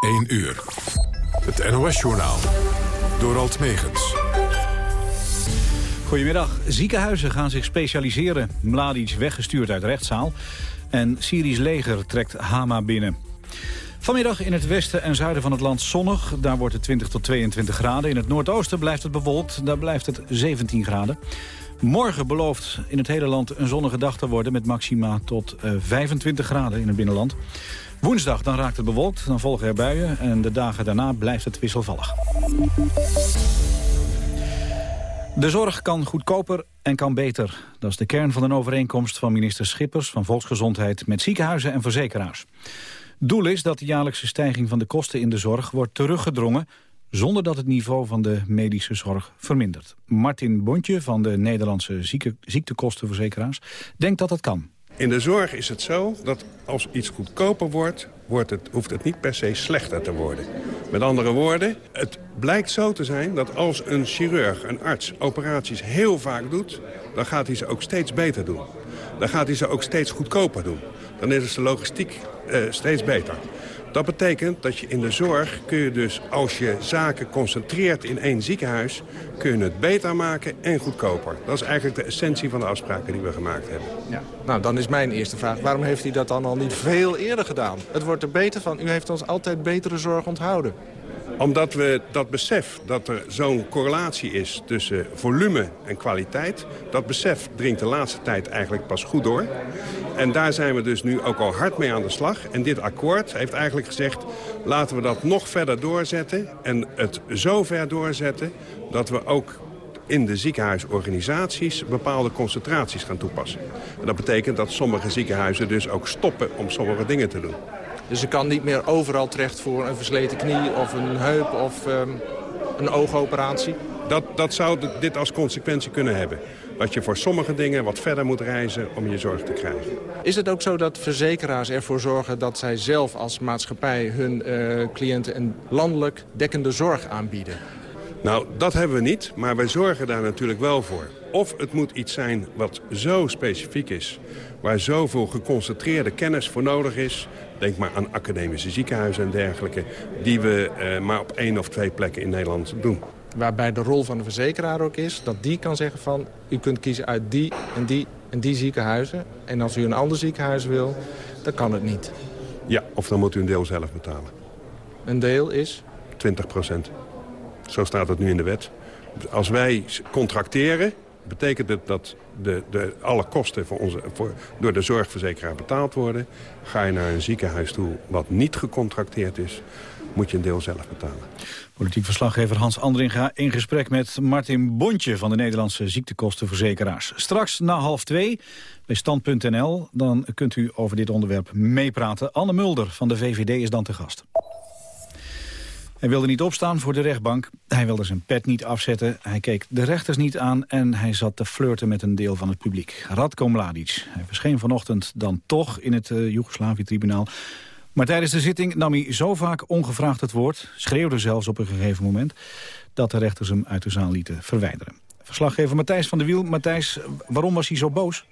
1 uur. Het NOS-journaal. Door Alt Megens. Goedemiddag. Ziekenhuizen gaan zich specialiseren. Mladic weggestuurd uit rechtszaal. En Syrisch leger trekt Hama binnen. Vanmiddag in het westen en zuiden van het land zonnig. Daar wordt het 20 tot 22 graden. In het noordoosten blijft het bewolkt. Daar blijft het 17 graden. Morgen belooft in het hele land een zonnige dag te worden... met maxima tot 25 eh, graden in het binnenland. Woensdag dan raakt het bewolkt, dan volgen er buien... en de dagen daarna blijft het wisselvallig. De zorg kan goedkoper en kan beter. Dat is de kern van een overeenkomst van minister Schippers... van Volksgezondheid met ziekenhuizen en verzekeraars. Doel is dat de jaarlijkse stijging van de kosten in de zorg wordt teruggedrongen zonder dat het niveau van de medische zorg vermindert. Martin Bontje van de Nederlandse ziektekostenverzekeraars denkt dat dat kan. In de zorg is het zo dat als iets goedkoper wordt, wordt het, hoeft het niet per se slechter te worden. Met andere woorden, het blijkt zo te zijn dat als een chirurg, een arts, operaties heel vaak doet... dan gaat hij ze ook steeds beter doen. Dan gaat hij ze ook steeds goedkoper doen. Dan is de logistiek uh, steeds beter. Dat betekent dat je in de zorg kun je dus, als je zaken concentreert in één ziekenhuis... kun je het beter maken en goedkoper. Dat is eigenlijk de essentie van de afspraken die we gemaakt hebben. Ja. Nou, dan is mijn eerste vraag. Waarom heeft u dat dan al niet veel eerder gedaan? Het wordt er beter van. U heeft ons altijd betere zorg onthouden omdat we dat besef dat er zo'n correlatie is tussen volume en kwaliteit... dat besef dringt de laatste tijd eigenlijk pas goed door. En daar zijn we dus nu ook al hard mee aan de slag. En dit akkoord heeft eigenlijk gezegd... laten we dat nog verder doorzetten en het zo ver doorzetten... dat we ook in de ziekenhuisorganisaties bepaalde concentraties gaan toepassen. En dat betekent dat sommige ziekenhuizen dus ook stoppen om sommige dingen te doen. Dus je kan niet meer overal terecht voor een versleten knie of een heup of um, een oogoperatie? Dat, dat zou dit als consequentie kunnen hebben. Dat je voor sommige dingen wat verder moet reizen om je zorg te krijgen. Is het ook zo dat verzekeraars ervoor zorgen dat zij zelf als maatschappij hun uh, cliënten een landelijk dekkende zorg aanbieden? Nou, dat hebben we niet, maar wij zorgen daar natuurlijk wel voor. Of het moet iets zijn wat zo specifiek is, waar zoveel geconcentreerde kennis voor nodig is... Denk maar aan academische ziekenhuizen en dergelijke... die we uh, maar op één of twee plekken in Nederland doen. Waarbij de rol van de verzekeraar ook is dat die kan zeggen van... u kunt kiezen uit die en die en die ziekenhuizen. En als u een ander ziekenhuis wil, dan kan het niet. Ja, of dan moet u een deel zelf betalen. Een deel is? 20 procent. Zo staat het nu in de wet. Als wij contracteren, betekent het dat de, de, alle kosten voor onze, voor, door de zorgverzekeraar betaald worden. Ga je naar een ziekenhuis toe wat niet gecontracteerd is, moet je een deel zelf betalen. Politiek verslaggever Hans Andringa in gesprek met Martin Bontje van de Nederlandse ziektekostenverzekeraars. Straks na half twee bij Stand.nl, dan kunt u over dit onderwerp meepraten. Anne Mulder van de VVD is dan te gast. Hij wilde niet opstaan voor de rechtbank. Hij wilde zijn pet niet afzetten. Hij keek de rechters niet aan en hij zat te flirten met een deel van het publiek. Radko Mladic. Hij verscheen vanochtend dan toch in het uh, Joegoslavië-tribunaal. Maar tijdens de zitting nam hij zo vaak ongevraagd het woord... schreeuwde zelfs op een gegeven moment... dat de rechters hem uit de zaal lieten verwijderen. Verslaggever Matthijs van der Wiel. Matthijs, waarom was hij zo boos?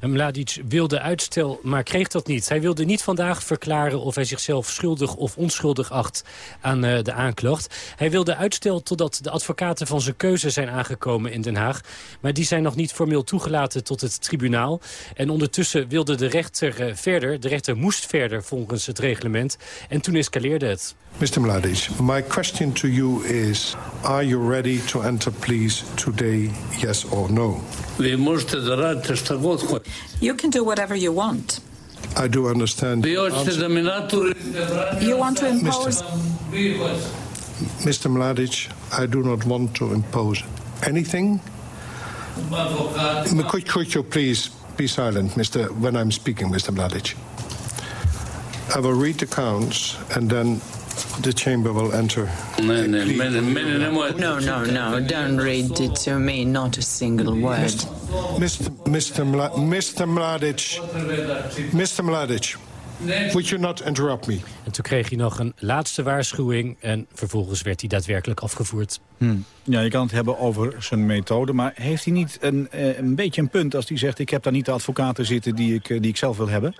Mladic wilde uitstel, maar kreeg dat niet. Hij wilde niet vandaag verklaren of hij zichzelf schuldig of onschuldig acht aan eh, de aanklacht. Hij wilde uitstel totdat de advocaten van zijn keuze zijn aangekomen in Den Haag. Maar die zijn nog niet formeel toegelaten tot het tribunaal. En ondertussen wilde de rechter eh, verder. De rechter moest verder volgens het reglement. En toen escaleerde het. Mr. Mladic, my question to you is... are you ready to enter please today, yes or no? We moesten de raad You can do whatever you want. I do understand. You want to impose. Mr. Mladic, I do not want to impose anything. Could, could you please be silent, Mr. When I'm speaking, Mr. Mladic? I will read the counts and then the chamber will enter. No, no, no. Don't read it to me. Not a single word. Mr. Mr. Mla Mr. Mladic. Mr. Mladic. Would you not interrupt me? En toen kreeg hij nog een laatste waarschuwing... en vervolgens werd hij daadwerkelijk afgevoerd. Hmm. Ja, je kan het hebben over zijn methode... maar heeft hij niet een, een beetje een punt als hij zegt... ik heb daar niet de advocaten zitten die ik, die ik zelf wil hebben?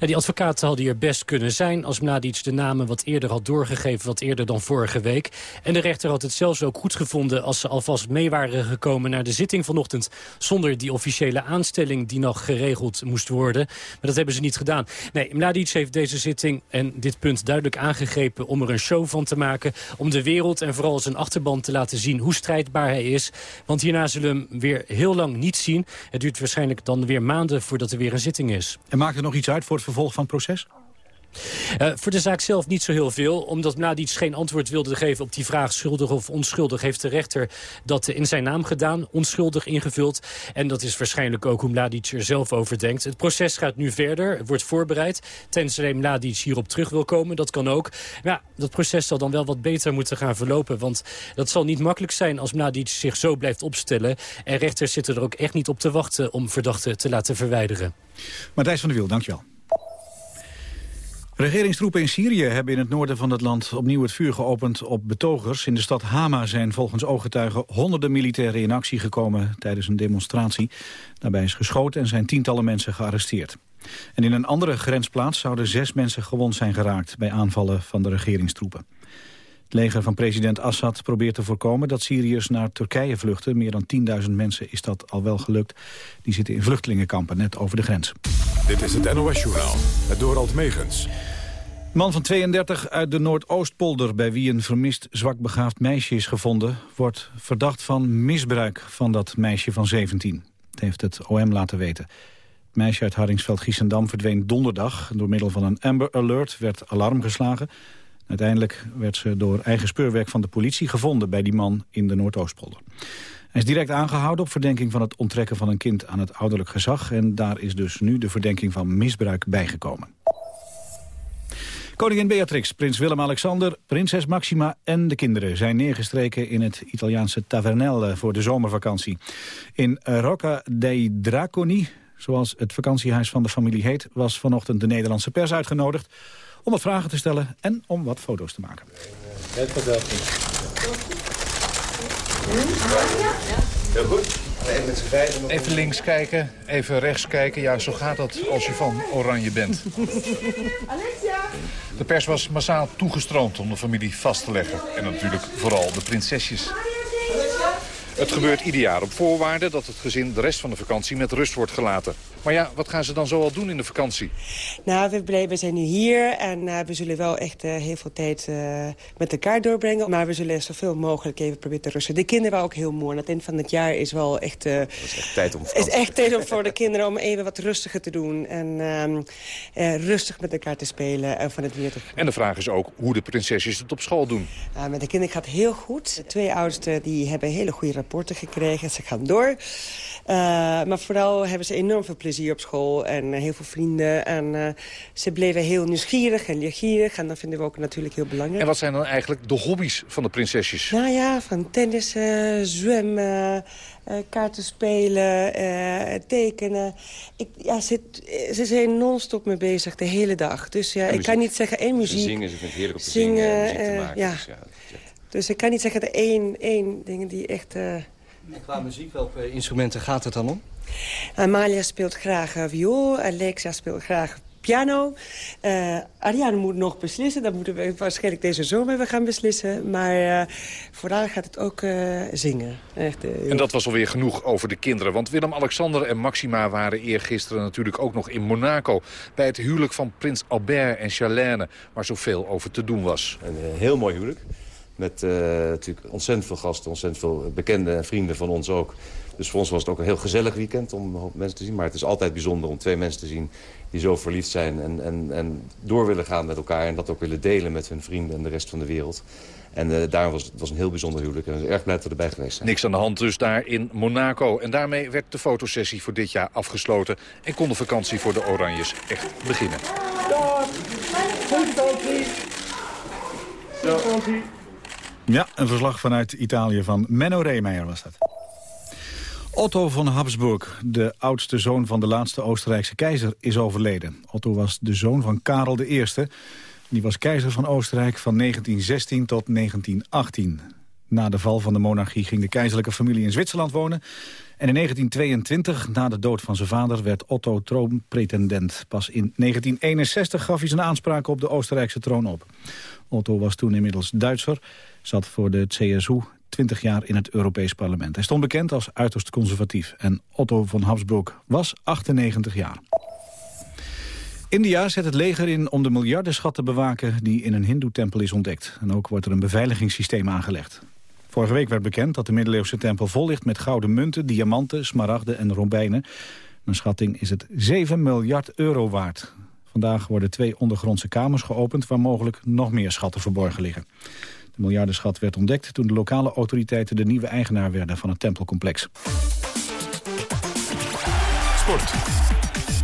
Die advocaten hadden hier best kunnen zijn... als Mladic de namen wat eerder had doorgegeven, wat eerder dan vorige week. En de rechter had het zelfs ook goed gevonden... als ze alvast mee waren gekomen naar de zitting vanochtend... zonder die officiële aanstelling die nog geregeld moest worden. Maar dat hebben ze niet gedaan. Nee, Mladic heeft deze zitting en dit punt duidelijk aangegrepen... om er een show van te maken, om de wereld en vooral zijn achterban te laten zien... hoe strijdbaar hij is. Want hierna zullen we hem weer heel lang niet zien. Het duurt waarschijnlijk dan weer maanden voordat er weer een zitting is. En maakt er nog iets uit voor het vervolg van het proces? Uh, voor de zaak zelf niet zo heel veel. Omdat Mladic geen antwoord wilde geven op die vraag schuldig of onschuldig... heeft de rechter dat in zijn naam gedaan, onschuldig ingevuld. En dat is waarschijnlijk ook hoe Mladic er zelf over denkt. Het proces gaat nu verder, wordt voorbereid. Tenzij Mladic hierop terug wil komen, dat kan ook. Ja, dat proces zal dan wel wat beter moeten gaan verlopen. Want dat zal niet makkelijk zijn als Mladic zich zo blijft opstellen. En rechters zitten er ook echt niet op te wachten om verdachten te laten verwijderen. Matthijs van der Wiel, dankjewel. Regeringstroepen in Syrië hebben in het noorden van het land opnieuw het vuur geopend op betogers. In de stad Hama zijn volgens ooggetuigen honderden militairen in actie gekomen tijdens een demonstratie. Daarbij is geschoten en zijn tientallen mensen gearresteerd. En in een andere grensplaats zouden zes mensen gewond zijn geraakt bij aanvallen van de regeringstroepen. Het leger van president Assad probeert te voorkomen dat Syriërs naar Turkije vluchten. Meer dan 10.000 mensen is dat al wel gelukt. Die zitten in vluchtelingenkampen net over de grens. Dit is het NOS-journaal, het Dorald Megens. Man van 32 uit de Noordoostpolder, bij wie een vermist zwakbegaafd meisje is gevonden, wordt verdacht van misbruik van dat meisje van 17. Dat heeft het OM laten weten. Het meisje uit Hardingsveld-Giessendam verdween donderdag. Door middel van een Amber Alert werd alarm geslagen. Uiteindelijk werd ze door eigen speurwerk van de politie gevonden bij die man in de Noordoostpolder. Hij is direct aangehouden op verdenking van het onttrekken van een kind aan het ouderlijk gezag. En daar is dus nu de verdenking van misbruik bijgekomen. Koningin Beatrix, prins Willem-Alexander, prinses Maxima en de kinderen... zijn neergestreken in het Italiaanse Tavernelle voor de zomervakantie. In Rocca dei Draconi, zoals het vakantiehuis van de familie heet... was vanochtend de Nederlandse pers uitgenodigd om wat vragen te stellen en om wat foto's te maken. Heel goed. Even links kijken, even rechts kijken. Ja, zo gaat dat als je van oranje bent. De pers was massaal toegestroomd om de familie vast te leggen. En natuurlijk vooral de prinsesjes. Het gebeurt ieder jaar op voorwaarde dat het gezin de rest van de vakantie met rust wordt gelaten. Maar ja, wat gaan ze dan zoal doen in de vakantie? Nou, we, we zijn nu hier en uh, we zullen wel echt uh, heel veel tijd uh, met elkaar doorbrengen. Maar we zullen zoveel mogelijk even proberen te rusten. De kinderen waren ook heel mooi. Aan het eind van het jaar is wel echt... dat is echt tijd om is echt tijd om voor de kinderen om even wat rustiger te doen. En ehm, rustig met elkaar te spelen en van het weer te En de vraag is ook hoe de prinsesjes het op school doen. met de kinderen gaat het heel goed. De twee oudsten die hebben hele goede rapporten gekregen. Ze gaan door. maar vooral hebben ze enorm veel plezier op school en eh, heel veel vrienden. En uh, ze bleven heel nieuwsgierig en leergierig. En dat vinden we ook natuurlijk heel belangrijk. En wat zijn dan eigenlijk de hobby's van de prinsesjes? Nou ja, van tennissen, zwemmen, uh, kaarten spelen, tekenen. Ik, ja, ze, ze zijn non-stop mee bezig de hele dag. Dus ja, ik kan niet zeggen één muziek. Zingen, ze vindt het heerlijk om te zingen, zingen muziek te maken. Ja. Dus, ja, dus ik kan niet zeggen dat één, één ding die echt... Qua muziek, welke instrumenten gaat het dan om? Amalia speelt graag uh, viool, Alexa speelt graag piano. Uh, Ariane moet nog beslissen. Dat moeten we waarschijnlijk deze zomer gaan beslissen. Maar uh, vooral gaat het ook uh, zingen. Echt, en dat was alweer genoeg over de kinderen. Want Willem-Alexander en Maxima waren eergisteren natuurlijk ook nog in Monaco. Bij het huwelijk van prins Albert en Charlène. Waar zoveel over te doen was. Een heel mooi huwelijk. Met natuurlijk ontzettend veel gasten, ontzettend veel bekenden en vrienden van ons ook. Dus voor ons was het ook een heel gezellig weekend om mensen te zien. Maar het is altijd bijzonder om twee mensen te zien die zo verliefd zijn... en, en, en door willen gaan met elkaar en dat ook willen delen met hun vrienden en de rest van de wereld. En uh, daarom was het was een heel bijzonder huwelijk. En we zijn erg blij dat we erbij geweest zijn. Niks aan de hand dus daar in Monaco. En daarmee werd de fotosessie voor dit jaar afgesloten. En kon de vakantie voor de Oranjes echt beginnen. Ja, een verslag vanuit Italië van Menno Reemeijer was dat. Otto van Habsburg, de oudste zoon van de laatste Oostenrijkse keizer, is overleden. Otto was de zoon van Karel I. Die was keizer van Oostenrijk van 1916 tot 1918. Na de val van de monarchie ging de keizerlijke familie in Zwitserland wonen. En in 1922, na de dood van zijn vader, werd Otto troonpretendent. Pas in 1961 gaf hij zijn aanspraak op de Oostenrijkse troon op. Otto was toen inmiddels Duitser, zat voor de CSU 20 jaar in het Europees Parlement. Hij stond bekend als uiterst conservatief. En Otto von Habsburg was 98 jaar. India zet het leger in om de miljardenschat te bewaken die in een hindoe-tempel is ontdekt. En ook wordt er een beveiligingssysteem aangelegd. Vorige week werd bekend dat de middeleeuwse tempel vol ligt met gouden munten, diamanten, smaragden en robijnen. Een schatting is het 7 miljard euro waard. Vandaag worden twee ondergrondse kamers geopend waar mogelijk nog meer schatten verborgen liggen. De miljardenschat werd ontdekt toen de lokale autoriteiten de nieuwe eigenaar werden van het tempelcomplex. Sport.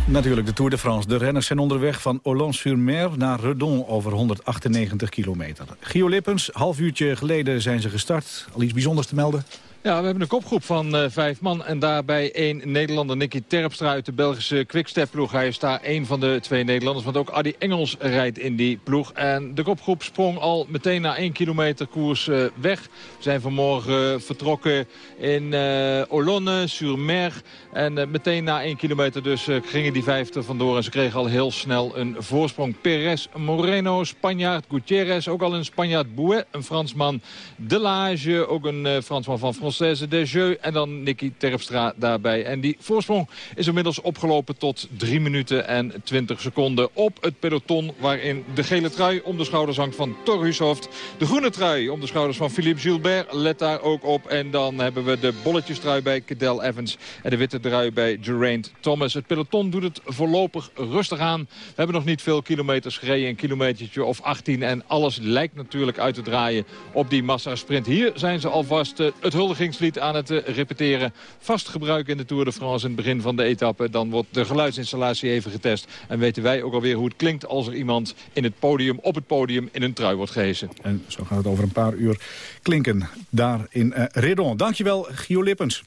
Natuurlijk de Tour de France. De renners zijn onderweg van Orlans-sur-Mer naar Redon over 198 kilometer. Gio Lippens, half uurtje geleden zijn ze gestart. Al iets bijzonders te melden? Ja, we hebben een kopgroep van uh, vijf man. En daarbij één Nederlander, Nicky Terpstra uit de Belgische Quickstep-ploeg. Hij is daar één van de twee Nederlanders. Want ook Adi Engels rijdt in die ploeg. En de kopgroep sprong al meteen na één kilometer koers uh, weg. We zijn vanmorgen vertrokken in uh, Olonne-sur-Mer. En meteen na één kilometer dus gingen die vijf er vandoor. En ze kregen al heel snel een voorsprong. Perez, Moreno, Spanjaard, Gutierrez. Ook al een Spanjaard, Bouet, een Fransman. Delage, ook een Fransman van Frans Française Desjeux en dan Nicky Terpstra daarbij. En die voorsprong is inmiddels opgelopen tot 3 minuten en 20 seconden op het peloton... waarin de gele trui om de schouders hangt van Thor Hushoft. De groene trui om de schouders van Philippe Gilbert. Let daar ook op. En dan hebben we de bolletjestrui bij Cadel Evans en de witte trui bij Geraint Thomas. Het peloton doet het voorlopig rustig aan. We hebben nog niet veel kilometers gereden, een kilometertje of 18. En alles lijkt natuurlijk uit te draaien op die massasprint. Hier zijn ze alvast uh, het huldiging aan het eh, repeteren. Vast gebruik in de Tour de France in het begin van de etappe. Dan wordt de geluidsinstallatie even getest. En weten wij ook alweer hoe het klinkt als er iemand in het podium, op het podium in een trui wordt gehezen. En zo gaat het over een paar uur klinken daar in uh, Redon. Dankjewel, Gio Lippens.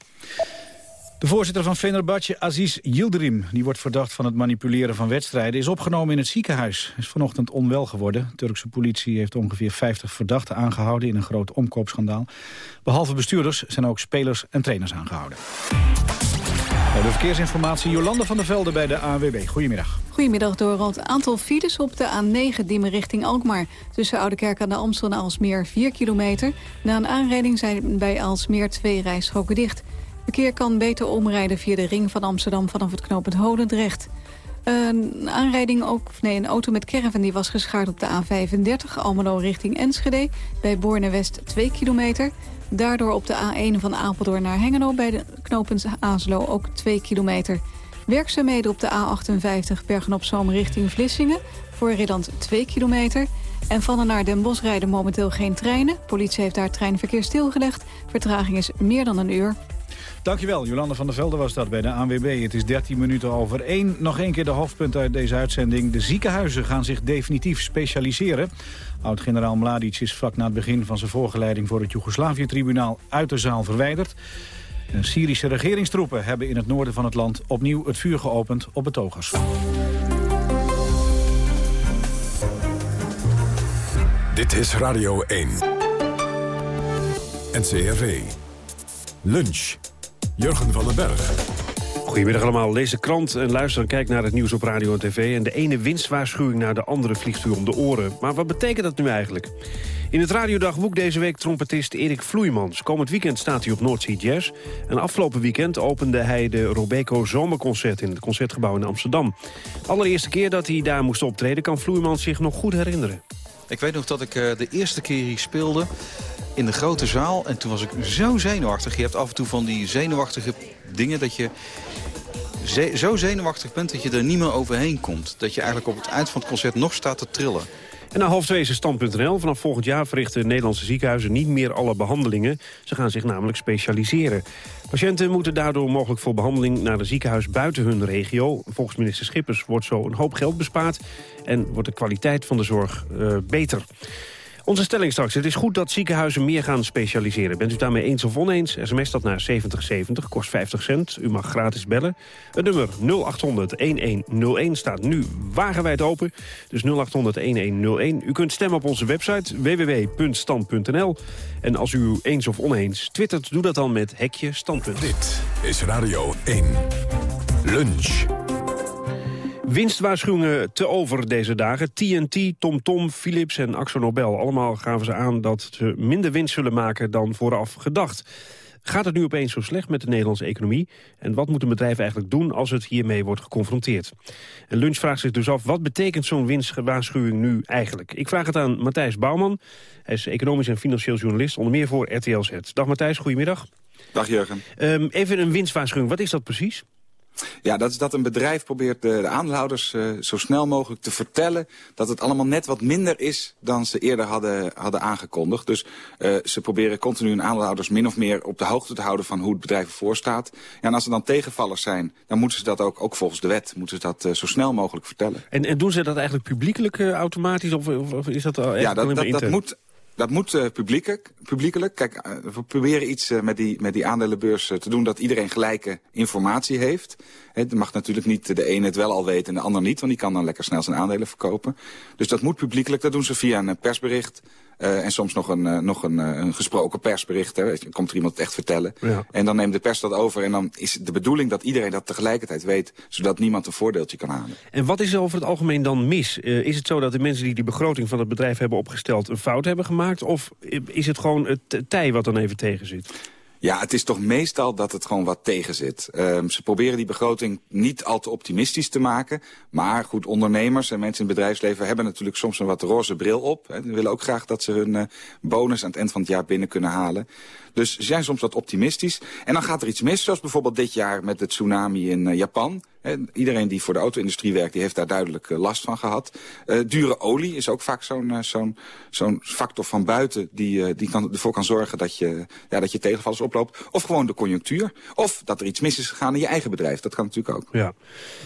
De voorzitter van Fenerbahce, Aziz Yildirim, die wordt verdacht van het manipuleren van wedstrijden, is opgenomen in het ziekenhuis. Is vanochtend onwel geworden. De Turkse politie heeft ongeveer 50 verdachten aangehouden in een groot omkoopschandaal. Behalve bestuurders zijn ook spelers en trainers aangehouden. De verkeersinformatie, Jolande van der Velde bij de ANWB. Goedemiddag. Goedemiddag, Het Aantal files op de A9 Diemen richting Alkmaar. Tussen Oudekerk aan de Amstel en Alsmeer 4 kilometer. Na een aanrijding zijn bij Alsmeer twee rijstroken dicht. Verkeer kan beter omrijden via de ring van Amsterdam vanaf het knooppunt Holendrecht. Een aanrijding ook, nee, een auto met caravan die was geschaard op de A35, Almelo richting Enschede. Bij Borne West 2 kilometer. Daardoor op de A1 van Apeldoorn naar Hengelo bij de knooppunt Aaslo ook 2 kilometer. Werkzaamheden op de A58 Bergen-op-Zoom richting Vlissingen. Voor Ridland 2 kilometer. En van en naar Den Bosch rijden momenteel geen treinen. Politie heeft daar treinverkeer stilgelegd. Vertraging is meer dan een uur. Dankjewel, Jolande van der Velde was dat bij de ANWB. Het is 13 minuten over 1. Nog één keer de hoofdpunt uit deze uitzending. De ziekenhuizen gaan zich definitief specialiseren. Oud-generaal Mladic is vlak na het begin van zijn voorgeleiding... voor het Joegoslavië-tribunaal uit de zaal verwijderd. De Syrische regeringstroepen hebben in het noorden van het land... opnieuw het vuur geopend op betogers. Dit is Radio 1. NCRV. Lunch. Jurgen van den Berg. Goedemiddag allemaal. Lees de krant en luister en kijk naar het nieuws op radio en tv. En de ene winstwaarschuwing naar de andere vliegt u om de oren. Maar wat betekent dat nu eigenlijk? In het radiodagboek deze week trompetist Erik Vloeimans. Komend weekend staat hij op Noordzee Jazz. En afgelopen weekend opende hij de Robeco Zomerconcert... in het Concertgebouw in Amsterdam. Allereerste keer dat hij daar moest optreden... kan Vloeimans zich nog goed herinneren. Ik weet nog dat ik uh, de eerste keer hier speelde in de grote zaal. En toen was ik zo zenuwachtig. Je hebt af en toe van die zenuwachtige dingen dat je zo zenuwachtig bent dat je er niet meer overheen komt. Dat je eigenlijk op het eind van het concert nog staat te trillen. En na half twee is stand.nl. Vanaf volgend jaar verrichten Nederlandse ziekenhuizen niet meer alle behandelingen. Ze gaan zich namelijk specialiseren. Patiënten moeten daardoor mogelijk voor behandeling naar een ziekenhuis buiten hun regio. Volgens minister Schippers wordt zo een hoop geld bespaard en wordt de kwaliteit van de zorg uh, beter. Onze stelling straks. Het is goed dat ziekenhuizen meer gaan specialiseren. Bent u daarmee eens of oneens? SMS dat naar 7070, kost 50 cent. U mag gratis bellen. Het nummer 0800-1101 staat nu wagenwijd open. Dus 0800-1101. U kunt stemmen op onze website www.stand.nl. En als u eens of oneens twittert, doe dat dan met hekje standpunt. Dit is Radio 1. Lunch. Winstwaarschuwingen te over deze dagen. TNT, TomTom, Philips en Axo Nobel. Allemaal gaven ze aan dat ze minder winst zullen maken dan vooraf gedacht. Gaat het nu opeens zo slecht met de Nederlandse economie? En wat moet een bedrijf eigenlijk doen als het hiermee wordt geconfronteerd? En Lunch vraagt zich dus af, wat betekent zo'n winstwaarschuwing nu eigenlijk? Ik vraag het aan Matthijs Bouwman. Hij is economisch en financieel journalist, onder meer voor RTL Z. Dag Matthijs, goedemiddag. Dag Jurgen. Um, even een winstwaarschuwing, wat is dat precies? Ja, dat is dat een bedrijf probeert de, de aandeelhouders uh, zo snel mogelijk te vertellen... dat het allemaal net wat minder is dan ze eerder hadden, hadden aangekondigd. Dus uh, ze proberen continu hun aandeelhouders min of meer op de hoogte te houden... van hoe het bedrijf ervoor staat. Ja, en als er dan tegenvallers zijn, dan moeten ze dat ook, ook volgens de wet... moeten ze dat uh, zo snel mogelijk vertellen. En, en doen ze dat eigenlijk publiekelijk automatisch? Of, is dat al ja, dat, dat, dat moet dat moet uh, publiekelijk, publiekelijk. Kijk, uh, we proberen iets uh, met, die, met die aandelenbeurs te doen dat iedereen gelijke informatie heeft. Het mag natuurlijk niet de ene het wel al weten en de ander niet, want die kan dan lekker snel zijn aandelen verkopen. Dus dat moet publiekelijk, dat doen ze via een persbericht. Uh, en soms nog een, uh, nog een, uh, een gesproken persbericht. Hè. Dan komt er iemand het echt vertellen. Ja. En dan neemt de pers dat over. En dan is de bedoeling dat iedereen dat tegelijkertijd weet. Zodat niemand een voordeeltje kan halen. En wat is er over het algemeen dan mis? is het zo dat de mensen die die begroting van het bedrijf hebben opgesteld... een fout hebben gemaakt? Of is het gewoon het tij wat dan even tegen zit? Ja, het is toch meestal dat het gewoon wat tegen zit. Um, ze proberen die begroting niet al te optimistisch te maken. Maar goed, ondernemers en mensen in het bedrijfsleven hebben natuurlijk soms een wat roze bril op. Hè. Die willen ook graag dat ze hun uh, bonus aan het eind van het jaar binnen kunnen halen. Dus ze zijn soms wat optimistisch. En dan gaat er iets mis, zoals bijvoorbeeld dit jaar met de tsunami in uh, Japan. Iedereen die voor de auto-industrie werkt, die heeft daar duidelijk uh, last van gehad. Uh, dure olie is ook vaak zo'n zo'n zo'n factor van buiten... die, die kan, ervoor kan zorgen dat je, ja, dat je tegenvallers oploopt. Of gewoon de conjunctuur. Of dat er iets mis is gegaan in je eigen bedrijf. Dat kan natuurlijk ook. Ja.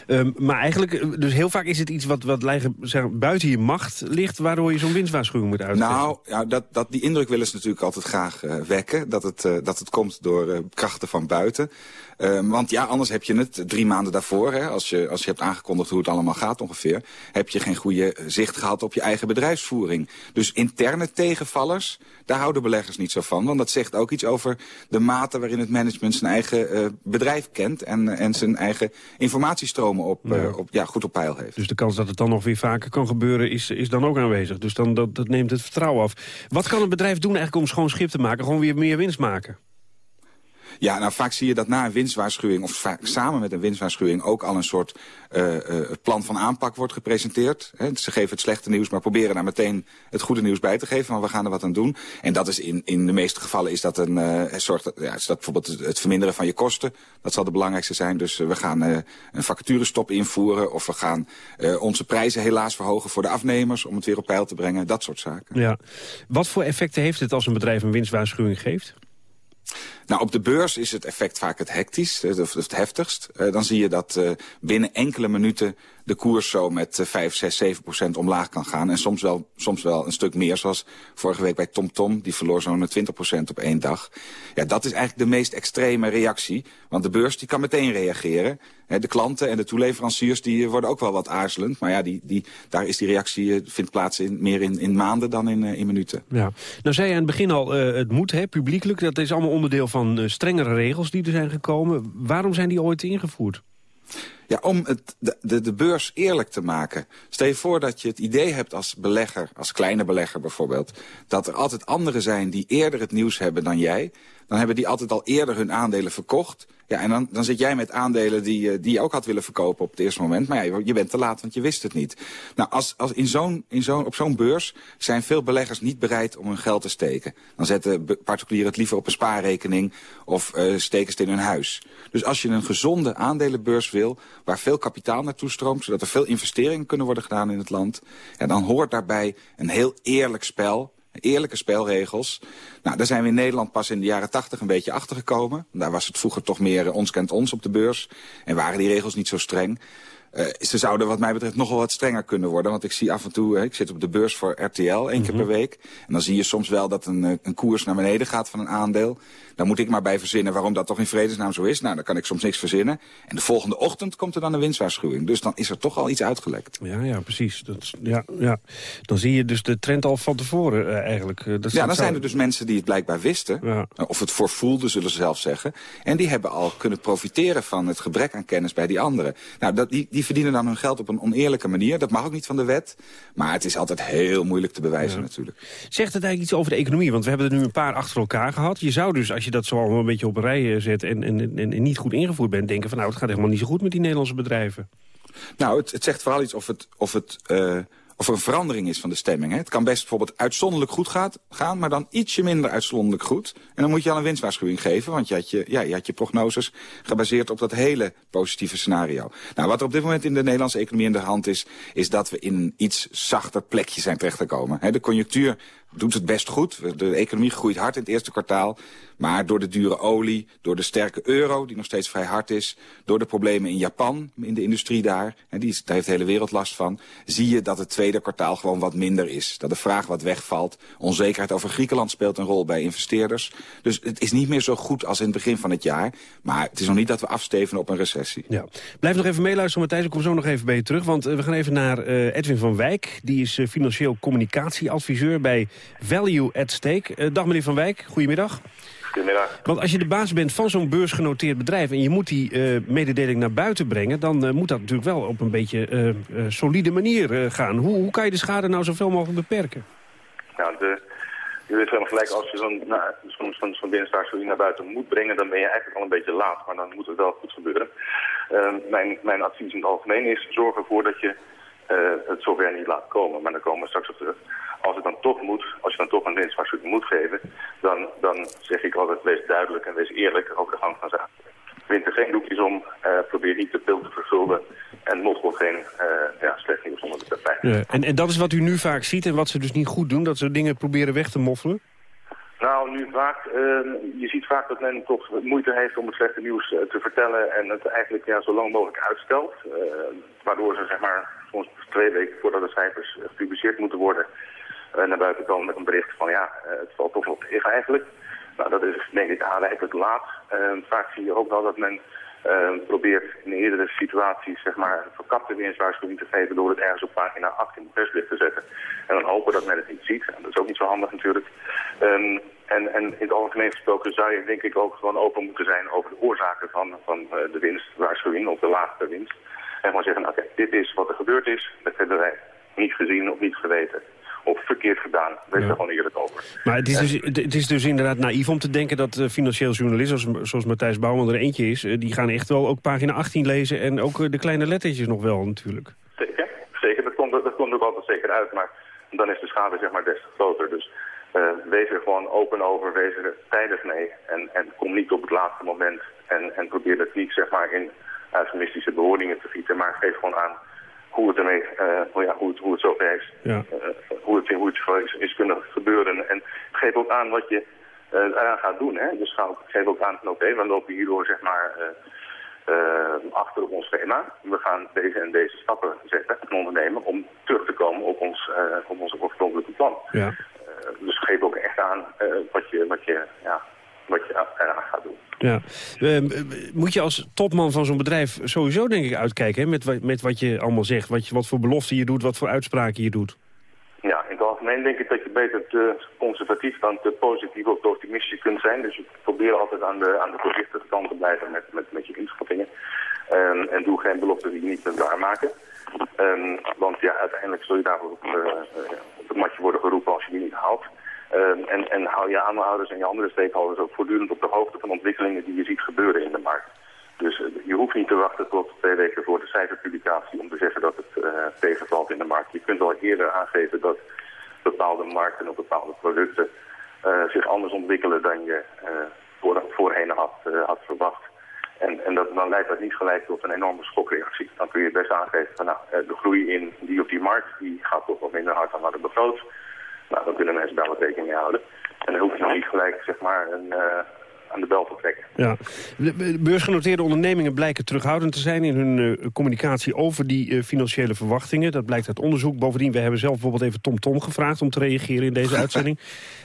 Um, maar eigenlijk, dus heel vaak is het iets wat, wat zeg, buiten je macht ligt... waardoor je zo'n winstwaarschuwing moet uitzetten. Nou, ja, dat, dat, die indruk willen ze natuurlijk altijd graag wekken. Dat het, dat het komt door krachten van buiten. Um, want ja, anders heb je het drie maanden daarvoor, hè, als, je, als je hebt aangekondigd hoe het allemaal gaat ongeveer, heb je geen goede zicht gehad op je eigen bedrijfsvoering. Dus interne tegenvallers, daar houden beleggers niet zo van. Want dat zegt ook iets over de mate waarin het management zijn eigen uh, bedrijf kent en, en zijn eigen informatiestromen op, ja. Uh, op, ja, goed op peil heeft. Dus de kans dat het dan nog weer vaker kan gebeuren is, is dan ook aanwezig. Dus dan, dat, dat neemt het vertrouwen af. Wat kan een bedrijf doen eigenlijk om schoon schip te maken? Gewoon weer meer winst maken? Ja, nou vaak zie je dat na een winstwaarschuwing... of vaak samen met een winstwaarschuwing ook al een soort uh, uh, plan van aanpak wordt gepresenteerd. Ze geven het slechte nieuws, maar proberen daar meteen het goede nieuws bij te geven. Van we gaan er wat aan doen. En dat is in, in de meeste gevallen is dat een, uh, soort, ja, is dat bijvoorbeeld het verminderen van je kosten. Dat zal de belangrijkste zijn. Dus we gaan een vacaturestop invoeren. Of we gaan onze prijzen helaas verhogen voor de afnemers. Om het weer op peil te brengen. Dat soort zaken. Ja. Wat voor effecten heeft het als een bedrijf een winstwaarschuwing geeft? Nou, op de beurs is het effect vaak het hectisch, of het heftigst. Uh, dan zie je dat uh, binnen enkele minuten de koers zo met uh, 5, 6, 7 procent omlaag kan gaan. En soms wel, soms wel een stuk meer, zoals vorige week bij TomTom. Tom, die verloor zo'n 20 procent op één dag. Ja, dat is eigenlijk de meest extreme reactie. Want de beurs die kan meteen reageren. De klanten en de toeleveranciers die worden ook wel wat aarzelend. Maar ja, die, die, daar is die reactie eh, vindt plaats in, meer in, in maanden dan in, in minuten. Ja. Nou zei je aan het begin al, het moet hè, publiekelijk. Dat is allemaal onderdeel van uh, strengere regels die er zijn gekomen. Waarom zijn die ooit ingevoerd? Ja, om het, de, de, de beurs eerlijk te maken. Stel je voor dat je het idee hebt als belegger, als kleine belegger bijvoorbeeld... dat er altijd anderen zijn die eerder het nieuws hebben dan jij... dan hebben die altijd al eerder hun aandelen verkocht... Ja, en dan, dan zit jij met aandelen die, die je ook had willen verkopen op het eerste moment. Maar ja, je bent te laat, want je wist het niet. Nou, als, als in zo'n in zo'n op zo'n beurs zijn veel beleggers niet bereid om hun geld te steken. Dan zetten particulieren het liever op een spaarrekening of uh, steken ze het in hun huis. Dus als je een gezonde aandelenbeurs wil, waar veel kapitaal naartoe stroomt... zodat er veel investeringen kunnen worden gedaan in het land... Ja, dan hoort daarbij een heel eerlijk spel eerlijke spelregels. Nou, daar zijn we in Nederland pas in de jaren tachtig een beetje achtergekomen. Daar was het vroeger toch meer ons kent ons op de beurs. En waren die regels niet zo streng. Uh, ze zouden wat mij betreft nogal wat strenger kunnen worden. Want ik zie af en toe, ik zit op de beurs voor RTL één keer per Mhm. week. En dan zie je soms wel dat een, uh, een koers naar beneden gaat van een aandeel. Dan moet ik maar bij verzinnen waarom dat toch in vredesnaam zo is. Nou, dan kan ik soms niks verzinnen. En de volgende ochtend komt er dan een winstwaarschuwing. Dus dan is er toch al iets uitgelekt. Ja, ja, precies. Dat, ja, ja. Dan zie je dus de trend al van tevoren eh, eigenlijk. Eh, dat ja, dan zou- zijn er dus mensen die het blijkbaar wisten. Ja. Of het voorvoelden, zullen ze zelf zeggen. En die hebben al kunnen profiteren van het gebrek aan kennis bij die anderen. Nou, dat, die, die verdienen dan hun geld op een oneerlijke manier. Dat mag ook niet van de wet. Maar het is altijd heel moeilijk te bewijzen natuurlijk. Zegt het eigenlijk iets over de economie? Want we hebben er nu een paar achter elkaar gehad. Je zou dus, als je dat zo allemaal een beetje op een rij eh, zet... en, en, en, en niet goed ingevoerd bent, denken van... nou, het gaat helemaal niet zo goed met die Nederlandse bedrijven. Nou, het, het zegt vooral iets of, het, of, het, eh, of een verandering is van de stemming. Hè. Het kan best bijvoorbeeld uitzonderlijk goed gaan, maar dan ietsje minder uitzonderlijk goed. En dan moet je al een winstwaarschuwing geven, want je had je, ja, je had je prognoses gebaseerd op dat hele positieve scenario. Nou, wat er op dit moment in de Nederlandse economie in de hand is, is dat we in een iets zachter plekje zijn terechtgekomen. Hè, de conjunctuur doet het best goed. De economie groeit hard in het eerste kwartaal. Maar door de dure olie, door de sterke euro, die nog steeds vrij hard is... door de problemen in Japan, in de industrie daar... en die daar heeft de hele wereld last van... zie je dat het tweede kwartaal gewoon wat minder is. Dat de vraag wat wegvalt. Onzekerheid over Griekenland speelt een rol bij investeerders. Dus het is niet meer zo goed als in het begin van het jaar. Maar het is nog niet dat we afstevenen op een recessie. Ja. Blijf nog even meeluisteren, Matthijs. Ik kom zo nog even bij je terug. Want eh, we gaan even naar eh, Edwin van Wijk. Die is eh, financieel communicatieadviseur bij Value at Stake. Dag meneer van Wijk, goedemiddag. Goedemiddag. Want als je de baas bent van zo'n beursgenoteerd bedrijf... en je moet die eh, mededeling naar buiten brengen... dan eh, moet dat natuurlijk wel op een beetje eh, solide manier gaan. Hoe, hoe kan je de schade nou zoveel mogelijk beperken? Nou, de, je weet helemaal gelijk, als je zo'n nou, zo'n zo'n winstwaarschuwing naar buiten moet brengen, dan ben je eigenlijk al een beetje laat. Maar dan moet het wel goed gebeuren. Ehm, mijn, mijn advies in het algemeen is, zorg ervoor dat je het zover niet laat komen. Maar daar komen we straks op terug. Als het dan toch moet, als je dan toch een winstwaarschuwing moet geven, dan, dan zeg ik altijd, wees duidelijk en wees eerlijk over de gang van zaken. Wind er geen doekjes om, eh, probeer niet te veel te vervulden en nog wel geen eh, ja, slecht nieuws onder de tapijt. Ja, en, en dat is wat u nu vaak ziet en wat ze dus niet goed doen... dat ze dingen proberen weg te moffelen? Nou, nu vaak, eh, je ziet vaak dat men toch moeite heeft om het slechte nieuws eh, te vertellen en het eigenlijk ja, zo lang mogelijk uitstelt. Eh, waardoor ze zeg maar soms twee weken voordat de cijfers eh, gepubliceerd moeten worden eh, naar buiten komen met een bericht van ja, eh, het valt toch wel tegen eigenlijk. Nou, dat is denk ik aanrijpelijk laat. Vaak zie je ook wel dat men probeert in eerdere situaties zeg maar verkapte winstwaarschuwing te geven door het ergens op pagina 8 in de persbericht te zetten. En dan hopen dat men het niet ziet. En dat is ook niet zo handig natuurlijk. Ehm, en, en in het algemeen gesproken zou je denk ik ook gewoon open moeten zijn over de oorzaken van, van de winstwaarschuwing of de lagere winst. En gewoon zeggen, oké, dit is wat er gebeurd is. Dat hebben wij niet gezien of niet geweten. Of verkeerd gedaan. Wees er gewoon eerlijk over. Maar het is, dus, het is dus inderdaad naïef om te denken dat eh, financieel journalisten... Zoals, zoals Matthijs Bouwman er eentje is... eh, die gaan echt wel ook pagina 18 lezen... en ook eh, de kleine lettertjes nog wel natuurlijk. Zeker, zeker. Dat komt, dat komt ook altijd zeker uit. Maar dan is de schade zeg maar des te groter. Dus wees er gewoon open over. Wees er tijdig mee. En, en kom niet op het laatste moment. En, en probeer dat niet zeg maar in eufemistische bewoordingen te gieten. Maar geef gewoon aan hoe het ermee, hoe, ja, hoe, het, hoe het zover is. Ja. Eh, hoe het, hoe het zo is, is kunnen gebeuren. En geef ook aan wat je eh, eraan gaat doen. Hè? Dus ga ook, geef ook aan oké, we lopen hierdoor zeg maar... achter op ons schema. We gaan deze en deze stappen zetten en ondernemen om terug te komen op ons, eh, op ons oorspronkelijke plan. Ja. Dus geef ook echt aan wat, je, wat, je, ja, wat je eraan gaat doen. Ja. Ehm, eh, moet je als topman van zo'n bedrijf sowieso denk ik uitkijken... Hè, met, met wat je allemaal zegt, wat, je, wat voor beloften je doet... wat voor uitspraken je doet. Ja, in het algemeen denk ik dat je beter te conservatief dan te positief of te optimistisch kunt zijn. Dus je probeert altijd aan de, aan de voorzichtige kant te blijven met, met, met je inschattingen. Ehm, en doe geen beloften die je niet kunt waarmaken. Ehm, want ja, uiteindelijk zul je daarvoor op, eh, eh, op het matje worden geroepen als je die niet haalt. Ehm, en, en hou je aandeelhouders en je andere stakeholders ook voortdurend op de hoogte van ontwikkelingen die je ziet gebeuren in de markt. Dus eh, je hoeft niet te wachten tot twee weken voor de cijferpublicatie om te zeggen dat het eh, tegenvalt in de markt. Je kunt al eerder aangeven dat bepaalde markten of bepaalde producten eh, zich anders ontwikkelen dan je voor, voorheen had, had verwacht. En, en dat, dan leidt dat niet gelijk tot een enorme schokreactie. Dan kun je best aangeven van nou, de groei in die of die markt die gaat toch wat minder hard dan wat er begroot. Nou, dan kunnen mensen daar wat rekening mee houden. En dan hoef je nog niet gelijk zeg maar, een, eh, aan de bel te trekken. Ja. De beursgenoteerde ondernemingen blijken terughoudend te zijn... in hun uh, communicatie over die uh, financiële verwachtingen. Dat blijkt uit onderzoek. Bovendien, we hebben zelf bijvoorbeeld even Tom Tom gevraagd... om te reageren in deze uitzending.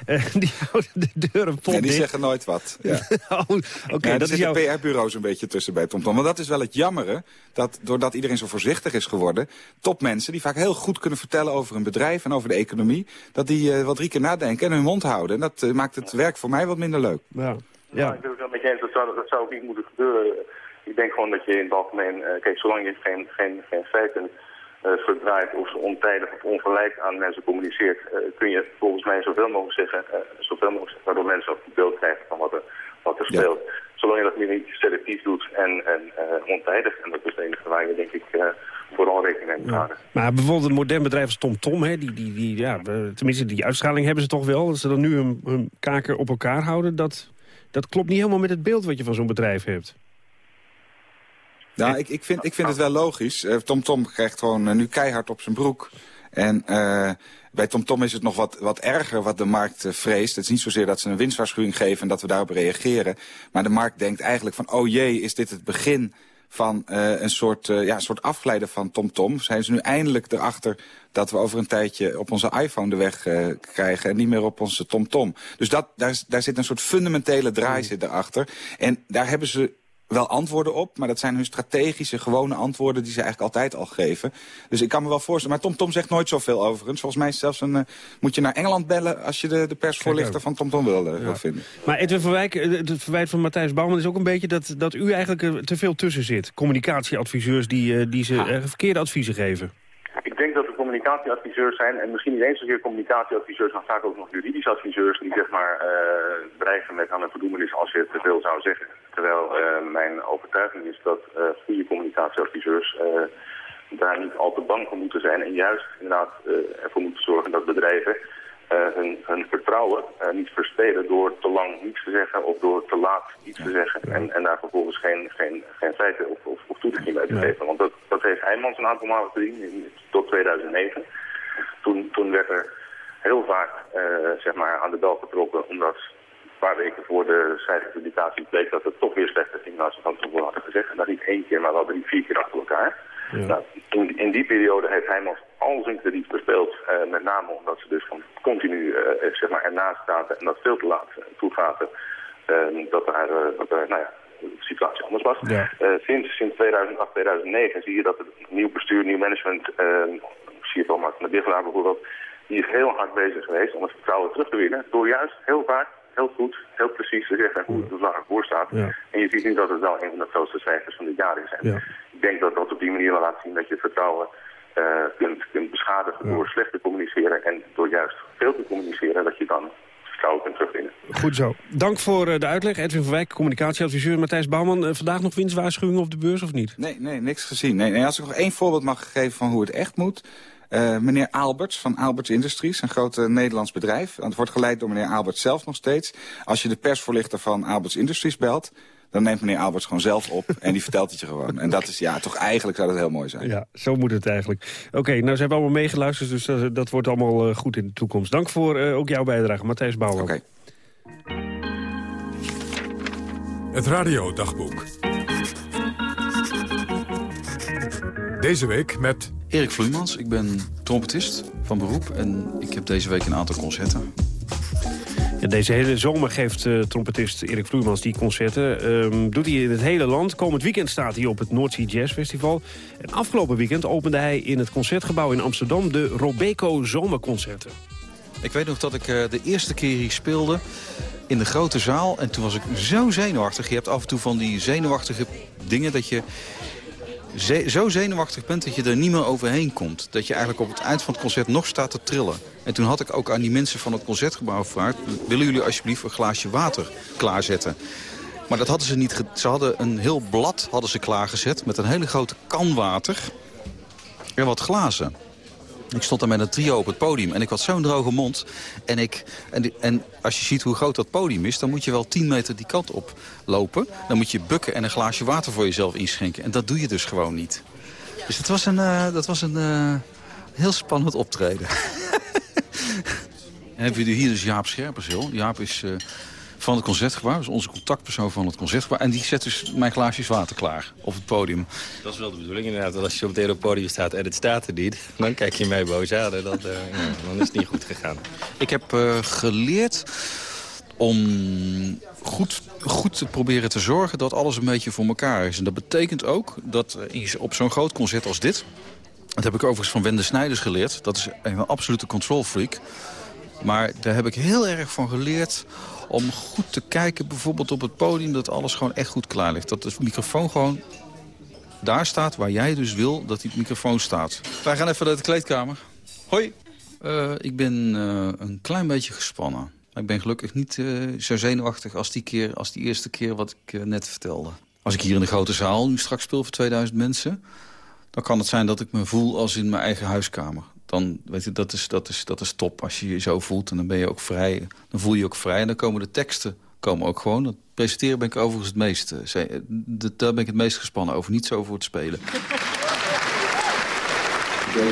Uh, die houden de deuren vol ja, die zeggen nooit wat. Ja. oh, Oké, okay, ja, dat is jouw... PR-bureaus een beetje tussen bij Tom Tom. Maar dat is wel het jammere... dat doordat iedereen zo voorzichtig is geworden... topmensen die vaak heel goed kunnen vertellen over een bedrijf... en over de economie, dat die wat drie keer nadenken en hun mond houden. En dat maakt het werk voor mij wat minder leuk. Ja. Ja, ik ben het wel met je eens. Dat zou, dat zou ook niet moeten gebeuren. Ik denk gewoon dat je in het algemeen... Uh, kijk, zolang je geen, geen, geen feiten uh, verdraait of ontijdig of onverlijkt aan mensen communiceert... Uh, kun je volgens mij zoveel mogelijk zeggen, zoveel mogelijk zeggen, waardoor mensen ook een beeld krijgen van wat er, wat er speelt. Ja. Zolang je dat niet selectief doet en, en ontijdig, en dat is het enige waar je denk ik vooral rekening mee moet houden. Ja. Maar bijvoorbeeld een modern bedrijf als TomTom, hè, die, die, die, ja, tenminste die uitstraling hebben ze toch wel... dat ze dan nu hun, hun kaken op elkaar houden, dat dat klopt niet helemaal met het beeld wat je van zo'n bedrijf hebt. Nou, ik, ik, vind, ik vind het wel logisch. TomTom uh, Tom krijgt gewoon uh, nu keihard op zijn broek. En uh, bij TomTom Tom is het nog wat, wat erger wat de markt vreest. Het is niet zozeer dat ze een winstwaarschuwing geven en dat we daarop reageren. Maar de markt denkt eigenlijk van, oh jee, is dit het begin van uh, een, soort, uh, ja, een soort afgeleide van TomTom. -tom. Zijn ze nu eindelijk erachter dat we over een tijdje op onze iPhone de weg uh, krijgen... en niet meer op onze TomTom. -tom. Dus dat, daar, daar zit een soort fundamentele draai zit erachter. En daar hebben ze wel antwoorden op, maar dat zijn hun strategische, gewone antwoorden die ze eigenlijk altijd al geven. Dus ik kan me wel voorstellen, maar TomTom Tom zegt nooit zoveel overigens. Volgens mij is zelfs een, uh, moet je naar Engeland bellen als je de, de persvoorlichter van TomTom Tom wil, uh, ja. wil vinden. Maar Edwin van Wijk, het verwijt van Matthijs Bouwman is ook een beetje dat, dat u eigenlijk er te veel tussen zit. Communicatieadviseurs die, uh, die ze ja. verkeerde adviezen geven. Ik denk dat er communicatieadviseurs zijn, en misschien niet eens zozeer communicatieadviseurs, maar vaak ook nog juridische adviseurs, die zeg maar uh, dreigen met aan een verdoemenis als je te veel zou zeggen. Terwijl uh, overtuiging is dat uh, goede communicatieadviseurs daar niet al te bang voor moeten zijn en juist inderdaad ervoor moeten zorgen dat bedrijven hun, hun, vertrouwen niet verspelen door te lang niets te zeggen of door te laat iets te zeggen. En, en daar vervolgens geen, geen, geen feiten of, of, of toelichting bij te geven. Want dat, dat heeft Heijmans een aantal malen gedaan, tot 2009. Toen, toen werd er heel vaak uh, zeg maar aan de bel getrokken, omdat een paar weken voor de cijferpublicatie bleek dat het toch weer slechter ging dan ze van En dat niet één keer, maar wel drie, vier keer achter elkaar. Ja. Nou, in, in die periode heeft Heijmans al zijn krediet verspeeld. Uh, met name omdat ze dus van continu uh, zeg maar ernaast zaten en dat veel te laat toegaten. Uh, dat er, dat nou ja, de situatie anders was. Ja. sinds, sinds 2008, 2009 zie je dat het nieuw bestuur, nieuw management, zie je toch maar van de Bigelaar bijvoorbeeld, die is heel hard bezig geweest om het vertrouwen terug te winnen. Door juist heel vaak, heel goed, heel precies te zeggen hoe het er belangrijk voor staat. Ja. En je ziet nu dat het wel een van de grootste cijfers van dit jaar is. En ja. ik denk dat dat op die manier wel laat zien dat je het vertrouwen uh, kunt, kunt beschadigen ja. door slecht te communiceren en door juist veel te communiceren, dat je dan vertrouwen kunt terugwinnen. Goed zo. Dank voor uh, de uitleg. Edwin van Wijk, communicatieadviseur. Matthijs Bouwman, uh, vandaag nog winstwaarschuwing op de beurs of niet? Nee, nee niks gezien. Nee, nee, als ik nog één voorbeeld mag geven van hoe het echt moet... Uh, meneer Alberts van Alberts Industries, een groot uh, Nederlands bedrijf. Het wordt geleid door meneer Alberts zelf nog steeds. Als je de persvoorlichter van Alberts Industries belt... dan neemt meneer Alberts gewoon zelf op en die vertelt het je gewoon. En dat is, ja, toch eigenlijk zou dat heel mooi zijn. Ja, zo moet het eigenlijk. Oké, okay, nou, ze hebben allemaal meegeluisterd, dus dat, dat wordt allemaal uh, goed in de toekomst. Dank voor ook jouw bijdrage, Matthijs Bouwer. Oké. Okay. Het radiodagboek. Deze week met... Erik Vloeimans, ik ben trompetist van beroep en ik heb deze week een aantal concerten. Ja, deze hele zomer geeft uh, trompetist Erik Vloeimans die concerten. Um, doet hij in het hele land. Komend weekend staat hij op het Noordzee Jazz Festival. En afgelopen weekend opende hij in het Concertgebouw in Amsterdam... de Robeco Zomerconcerten. Ik weet nog dat ik uh, de eerste keer hier speelde in de grote zaal. En toen was ik zo zenuwachtig. Je hebt af en toe van die zenuwachtige dingen dat je ze zo zenuwachtig bent dat je er niet meer overheen komt. Dat je eigenlijk op het eind van het concert nog staat te trillen. En toen had ik ook aan die mensen van het concertgebouw gevraagd... willen jullie alsjeblieft een glaasje water klaarzetten? Maar dat hadden ze niet. Ze hadden een heel blad hadden ze klaargezet met een hele grote kan water en wat glazen. Ik stond daar met een trio op het podium en ik had zo'n droge mond. En, ik, en, en als je ziet hoe groot dat podium is... dan moet je wel 10 meter die kant op lopen. Dan moet je bukken en een glaasje water voor jezelf inschenken. En dat doe je dus gewoon niet. Dus dat was een, dat was een heel spannend optreden. en hebben we hier dus Jaap Scherpenzeel. Jaap is... Uh, van het Concertgebouw. Dus onze contactpersoon van het Concertgebouw. En die zet dus mijn glaasjes water klaar op het podium. Dat is wel de bedoeling inderdaad. Als je op het hele podium staat en het staat er niet... dan kijk je mij boos aan en dat, uh, dan is het niet goed gegaan. Ik heb uh, geleerd om goed, goed te proberen te zorgen dat alles een beetje voor elkaar is. En dat betekent ook dat op zo'n groot concert als dit... dat heb ik overigens van Wende Snijders geleerd. Dat is een absolute control freak. Maar daar heb ik heel erg van geleerd om goed te kijken, bijvoorbeeld op het podium... dat alles gewoon echt goed klaar ligt. Dat de microfoon gewoon daar staat waar jij dus wil dat die microfoon staat. Wij gaan even naar de kleedkamer. Hoi. Uh, ik ben uh, een klein beetje gespannen. Ik ben gelukkig niet uh, zo zenuwachtig als die, keer, als die eerste keer wat ik net vertelde. Als ik hier in de grote zaal nu straks speel voor 2000 mensen... dan kan het zijn dat ik me voel als in mijn eigen huiskamer dan weet je, dat is, dat, is, dat is top. Als je je zo voelt en dan ben je ook vrij. Dan voel je je ook vrij en dan komen de teksten komen ook gewoon. Dat presenteren ben ik overigens het meest. Uh, daar ben ik het meest gespannen over. Niet zo over het spelen. Ik ben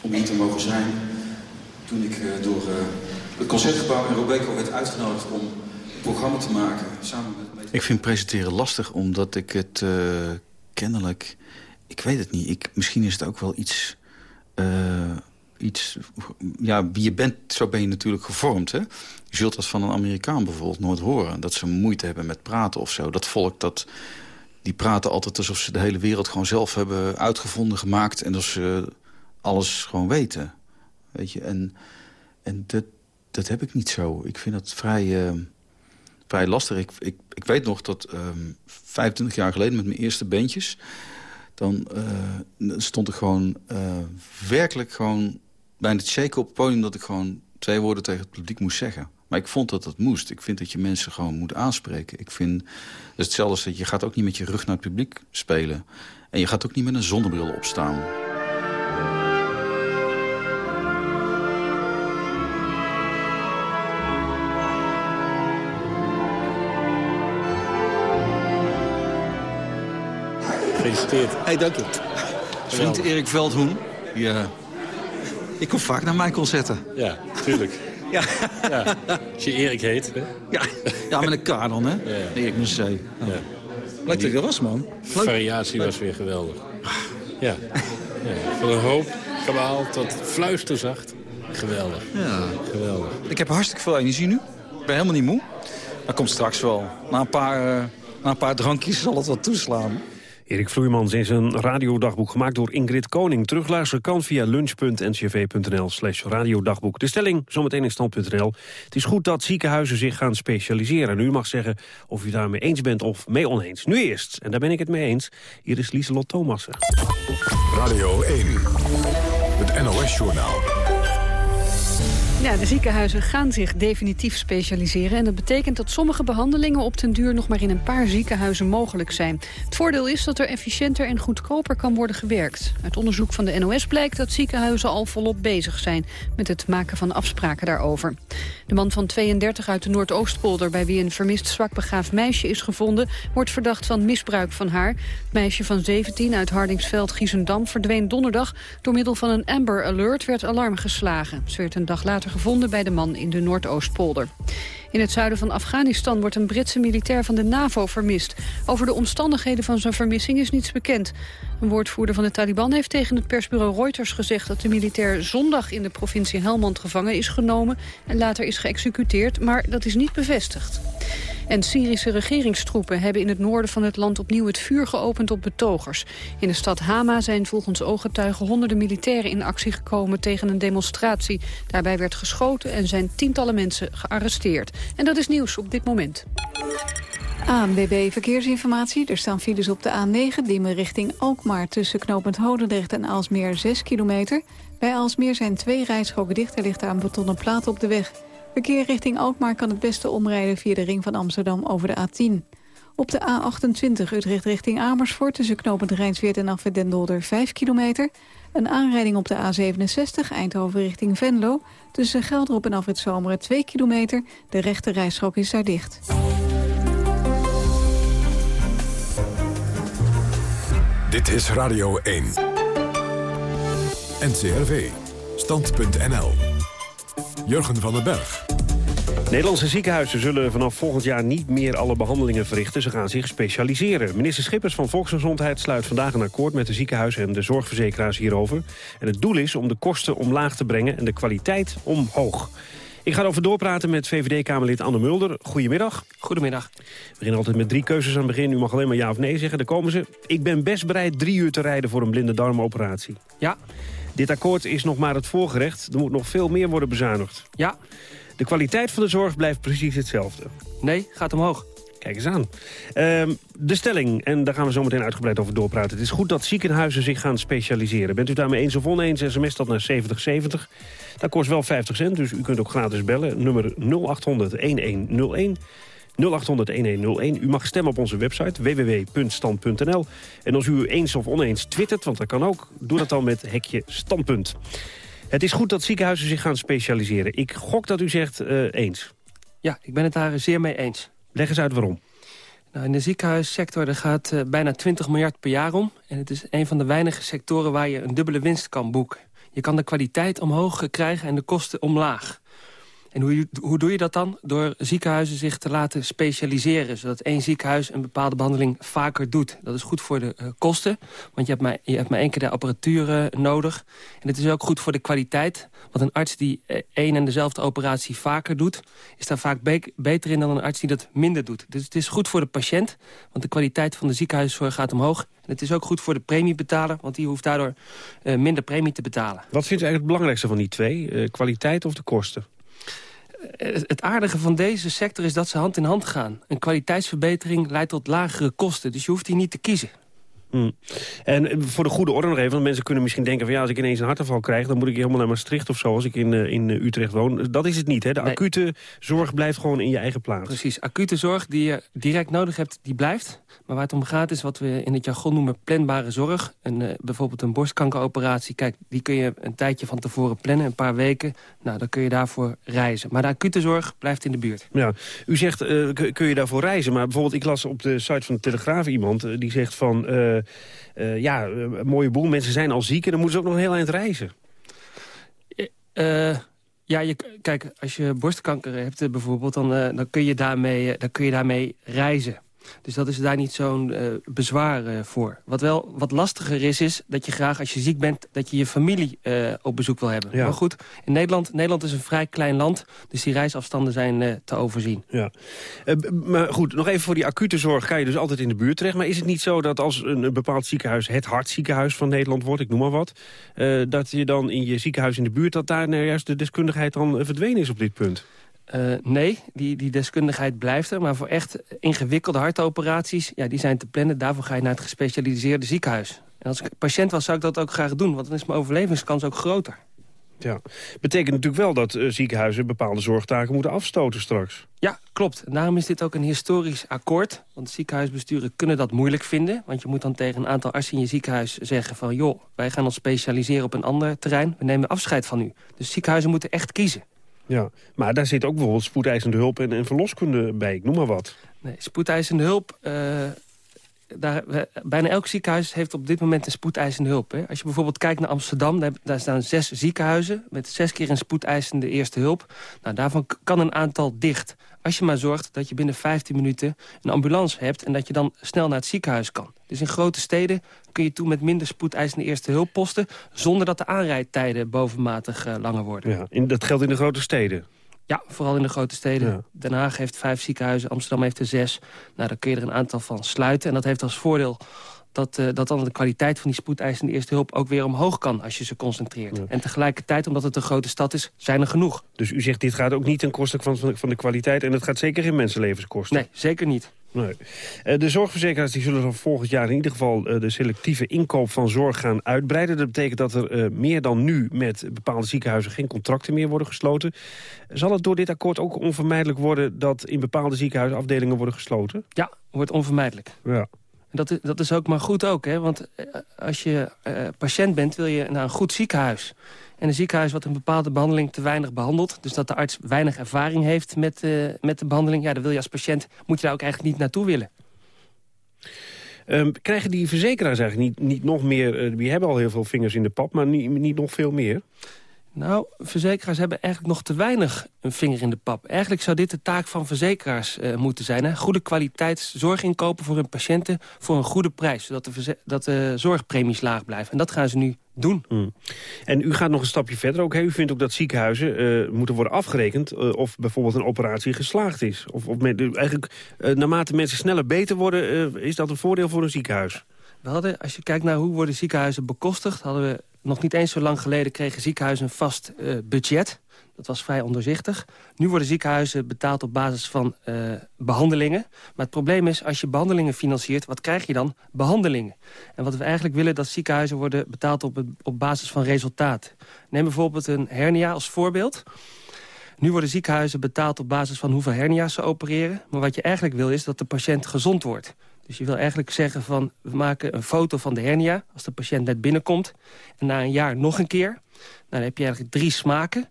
om hier te mogen zijn. Toen ik uh, door het Concertgebouw in Robeco werd uitgenodigd om een programma te maken. Samen met... Ik vind presenteren lastig omdat ik het kennelijk... Ik weet het niet. Ik, misschien is het ook wel iets iets... Ja, wie je bent, zo ben je natuurlijk gevormd. Hè? Je zult dat van een Amerikaan bijvoorbeeld nooit horen. Dat ze moeite hebben met praten of zo. Dat volk, dat, die praten altijd alsof ze de hele wereld gewoon zelf hebben uitgevonden, gemaakt. En dat ze alles gewoon weten. Weet je, en, en dat, dat heb ik niet zo. Ik vind dat vrij, uh, vrij lastig. Ik, ik, ik weet nog dat um, 25 jaar geleden met mijn eerste bandjes dan uh, stond ik gewoon uh, werkelijk gewoon bijna te shaken op het podium... dat ik gewoon twee woorden tegen het publiek moest zeggen. Maar ik vond dat dat moest. Ik vind dat je mensen gewoon moet aanspreken. Ik vind, is hetzelfde als dat je gaat ook niet met je rug naar het publiek spelen. En je gaat ook niet met een zonnebril opstaan. Gefeliciteerd. Hey, dank je. Vriend Erik Veldhoen. Ja. Ik kom vaak naar mijn concerten. Ja, tuurlijk. ja. ja. Als je Erik heet. Hè? Ja. ja, met een K dan, hè? Ja. Erik een C. Ja. Leuk dat je er was, man. De variatie was weer geweldig. Ja. ja. Van een hoop kabaal tot fluisterzacht. Geweldig. Ja. Geweldig. Ik heb hartstikke veel energie nu. Ik ben helemaal niet moe. Dat komt straks wel. Na een paar, uh, na een paar drankjes zal het wel toeslaan. Erik Vloeimans is een radiodagboek gemaakt door Ingrid Koning. Terugluisteren kan via lunch.ncv.nl slash radiodagboek. De stelling zometeen in stand.nl. Het is goed dat ziekenhuizen zich gaan specialiseren. u mag zeggen of u daarmee eens bent of mee oneens. Nu eerst, en daar ben ik het mee eens, hier is Lieselot Thomassen. Radio 1, het NOS-journaal. Ja, de ziekenhuizen gaan zich definitief specialiseren. En dat betekent dat sommige behandelingen op den duur nog maar in een paar ziekenhuizen mogelijk zijn. Het voordeel is dat er efficiënter en goedkoper kan worden gewerkt. Uit onderzoek van de NOS blijkt dat ziekenhuizen al volop bezig zijn met het maken van afspraken daarover. De man van 32 uit de Noordoostpolder, bij wie een vermist zwakbegaafd meisje is gevonden, wordt verdacht van misbruik van haar. Het meisje van 17 uit Hardingsveld-Giezendam verdween donderdag. Door middel van een Amber Alert werd alarm geslagen. Ze werd een dag later gevonden bij de man in de Noordoostpolder. In het zuiden van Afghanistan wordt een Britse militair van de NAVO vermist. Over de omstandigheden van zijn vermissing is niets bekend. Een woordvoerder van de Taliban heeft tegen het persbureau Reuters gezegd... dat de militair zondag in de provincie Helmand gevangen is genomen... en later is geëxecuteerd, maar dat is niet bevestigd. En Syrische regeringstroepen hebben in het noorden van het land opnieuw het vuur geopend op betogers. In de stad Hama zijn volgens ooggetuigen honderden militairen in actie gekomen tegen een demonstratie. Daarbij werd geschoten en zijn tientallen mensen gearresteerd. En dat is nieuws op dit moment. ANWB Verkeersinformatie. Er staan files op de A9, Diemen richting Alkmaar... tussen knooppunt Hodendrecht en Aalsmeer 6 kilometer. Bij Aalsmeer zijn twee rijstroken dicht. Er ligt een betonnen plaat op de weg. Verkeer richting Alkmaar kan het beste omrijden via de ring van Amsterdam over de A10. Op de A28 Utrecht richting Amersfoort tussen knooppunt Rijnsweert en Afwet Den 5 kilometer. Een aanrijding op de A67 Eindhoven richting Venlo. Tussen Gelderop en Afwet Zomeren 2 kilometer. De rechte rijstrook is daar dicht. Dit is Radio 1. NCRV. Stand.nl. Jurgen van den Berg. Nederlandse ziekenhuizen zullen vanaf volgend jaar niet meer alle behandelingen verrichten. Ze gaan zich specialiseren. Minister Schippers van Volksgezondheid sluit vandaag een akkoord met de ziekenhuizen en de zorgverzekeraars hierover. En het doel is om de kosten omlaag te brengen en de kwaliteit omhoog. Ik ga erover doorpraten met VVD-Kamerlid Anne Mulder. Goedemiddag. Goedemiddag. We beginnen altijd met drie keuzes aan het begin. U mag alleen maar ja of nee zeggen. Daar komen ze. Ik ben best bereid drie uur te rijden voor een blinde darmoperatie. Ja. Dit akkoord is nog maar het voorgerecht. Er moet nog veel meer worden bezuinigd. Ja. De kwaliteit van de zorg blijft precies hetzelfde. Nee, gaat omhoog. Kijk eens aan. Ehm, de stelling, en daar gaan we zo meteen uitgebreid over doorpraten. Het is goed dat ziekenhuizen zich gaan specialiseren. Bent u daarmee eens of oneens, sms dat naar 7070. Dat kost wel 50 cent, dus u kunt ook gratis bellen. Nummer 0800-1101. 0800-1101. U mag stemmen op onze website www.stand.nl. En als u eens of oneens twittert, want dat kan ook... doe dat dan met hekje standpunt. Het is goed dat ziekenhuizen zich gaan specialiseren. Ik gok dat u zegt uh, eens. Ja, ik ben het daar zeer mee eens. Leg eens uit waarom. Nou, in de ziekenhuissector er gaat uh, bijna 20 miljard per jaar om. En het is een van de weinige sectoren waar je een dubbele winst kan boeken. Je kan de kwaliteit omhoog krijgen en de kosten omlaag. En hoe, hoe doe je dat dan? Door ziekenhuizen zich te laten specialiseren. Zodat één ziekenhuis een bepaalde behandeling vaker doet. Dat is goed voor de uh, kosten. Want je hebt, maar, je hebt maar één keer de apparatuur uh, nodig. En het is ook goed voor de kwaliteit. Want een arts die uh, één en dezelfde operatie vaker doet... is daar vaak be beter in dan een arts die dat minder doet. Dus het is goed voor de patiënt. Want de kwaliteit van de ziekenhuiszorg gaat omhoog. En het is ook goed voor de premiebetaler. Want die hoeft daardoor minder premie te betalen. Wat vindt u eigenlijk het belangrijkste van die twee? kwaliteit of de kosten? Het aardige van deze sector is dat ze hand in hand gaan. Een kwaliteitsverbetering leidt tot lagere kosten. Dus je hoeft hier niet te kiezen. Hmm. En voor de goede orde nog even, want mensen kunnen misschien denken... van ja, als ik ineens een hartaanval krijg... dan moet ik helemaal naar Maastricht of zo, als ik in, uh, in Utrecht woon. Dat is het niet, hè? De nee. acute zorg blijft gewoon in je eigen plaats. Precies, acute zorg die je direct nodig hebt, die blijft. Maar waar het om gaat is wat we in het jargon noemen planbare zorg. Een, uh, bijvoorbeeld een borstkankeroperatie. Kijk, die kun je een tijdje van tevoren plannen, een paar weken. Nou, dan kun je daarvoor reizen. Maar de acute zorg blijft in de buurt. Ja, u zegt, kun je daarvoor reizen? Maar bijvoorbeeld, ik las op de site van de Telegraaf iemand... die zegt van... Ja, een mooie boel. Mensen zijn al ziek en dan moeten ze ook nog een heel eind reizen. Uh, ja, je, kijk, als je borstkanker hebt bijvoorbeeld... dan, uh, dan, kun, je daarmee, dan kun je daarmee reizen. Dus dat is daar niet zo'n uh, bezwaar uh, voor. Wat wel wat lastiger is, is dat je graag als je ziek bent... dat je je familie uh, op bezoek wil hebben. Ja. Maar goed, in Nederland, Nederland is een vrij klein land... dus die reisafstanden zijn te overzien. Ja. maar goed, nog even voor die acute zorg... kan je dus altijd in de buurt terecht. Maar is het niet zo dat als een, een bepaald ziekenhuis... het hartziekenhuis van Nederland wordt, ik noem maar wat... dat je dan in je ziekenhuis in de buurt... dat daar nou juist de deskundigheid dan verdwenen is op dit punt? Uh, nee, die, die deskundigheid blijft er. Maar voor echt ingewikkelde hartoperaties, ja, die zijn te plannen. Daarvoor ga je naar het gespecialiseerde ziekenhuis. En als ik patiënt was, zou ik dat ook graag doen. Want dan is mijn overlevingskans ook groter. Ja, betekent natuurlijk wel dat uh, ziekenhuizen bepaalde zorgtaken moeten afstoten straks. Ja, klopt. En daarom is dit ook een historisch akkoord. Want ziekenhuisbesturen kunnen dat moeilijk vinden. Want je moet dan tegen een aantal artsen in je ziekenhuis zeggen van... joh, wij gaan ons specialiseren op een ander terrein. We nemen afscheid van u. Dus ziekenhuizen moeten echt kiezen. Ja, maar daar zit ook bijvoorbeeld spoedeisende hulp en, en verloskunde bij, ik noem maar wat. Nee, spoedeisende hulp... Uh, daar, bijna elk ziekenhuis heeft op dit moment een spoedeisende hulp. Hè. Als je bijvoorbeeld kijkt naar Amsterdam, daar, daar, staan zes ziekenhuizen... met zes keer een spoedeisende eerste hulp. Nou, daarvan kan een aantal dicht. Als je maar zorgt dat je binnen 15 minuten een ambulance hebt... en dat je dan snel naar het ziekenhuis kan. Dus in grote steden kun je toe met minder spoedeisende eerste hulpposten... zonder dat de aanrijdtijden bovenmatig uh, langer worden. Ja, in, dat geldt in de grote steden? Ja, vooral in de grote steden. Ja. Den Haag heeft vijf ziekenhuizen, Amsterdam heeft er zes. Nou, dan kun je er een aantal van sluiten. En dat heeft als voordeel dat, uh, dat dan de kwaliteit van die spoedeisende eerste hulp ook weer omhoog kan als je ze concentreert. Ja. En tegelijkertijd, omdat het een grote stad is, zijn er genoeg. Dus u zegt dit gaat ook niet ten koste van, van de kwaliteit en het gaat zeker geen mensenlevens kosten? Nee, zeker niet. Nee. Uh, de zorgverzekeraars die zullen van volgend jaar in ieder geval uh, de selectieve inkoop van zorg gaan uitbreiden. Dat betekent dat er meer dan nu met bepaalde ziekenhuizen geen contracten meer worden gesloten. Zal het door dit akkoord ook onvermijdelijk worden dat in bepaalde ziekenhuizen afdelingen worden gesloten? Ja, wordt onvermijdelijk. Ja. Dat dat is ook maar goed ook, hè? want als je patiënt bent wil je naar een goed ziekenhuis. En een ziekenhuis wat een bepaalde behandeling te weinig behandelt... dus dat de arts weinig ervaring heeft met, uh, met de behandeling... ja, dan wil je als patiënt, moet je daar ook eigenlijk niet naartoe willen. Um, krijgen die verzekeraars eigenlijk niet, niet nog meer... Uh, die hebben al heel veel vingers in de pap, maar niet, niet nog veel meer? Nou, verzekeraars hebben eigenlijk nog te weinig een vinger in de pap. Eigenlijk zou dit de taak van verzekeraars uh, moeten zijn. Hè? Goede kwaliteitszorg inkopen voor hun patiënten voor een goede prijs. Zodat de, dat de zorgpremies laag blijven. En dat gaan ze nu doen. Mm. En u gaat nog een stapje verder ook. Hè? U vindt ook dat ziekenhuizen uh, moeten worden afgerekend... Uh, of bijvoorbeeld een operatie geslaagd is. Of, of met, eigenlijk naarmate mensen sneller beter worden... is dat een voordeel voor een ziekenhuis? We hadden, als je kijkt naar hoe worden ziekenhuizen bekostigd... hadden we nog niet eens zo lang geleden kregen ziekenhuizen een vast uh, budget. Dat was vrij ondoorzichtig. Nu worden ziekenhuizen betaald op basis van uh, behandelingen. Maar het probleem is, als je behandelingen financiert... wat krijg je dan? Behandelingen. En wat we eigenlijk willen, dat ziekenhuizen worden betaald op, op basis van resultaat. Neem bijvoorbeeld een hernia als voorbeeld. Nu worden ziekenhuizen betaald op basis van hoeveel hernia's ze opereren. Maar wat je eigenlijk wil is dat de patiënt gezond wordt. Dus je wil eigenlijk zeggen van, we maken een foto van de hernia... als de patiënt net binnenkomt. En na een jaar nog een keer. Nou, dan heb je eigenlijk drie smaken.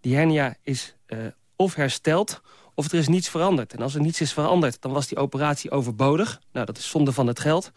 Die hernia is uh, of hersteld of er is niets veranderd. En als er niets is veranderd, dan was die operatie overbodig. Nou, dat is zonde van het geld.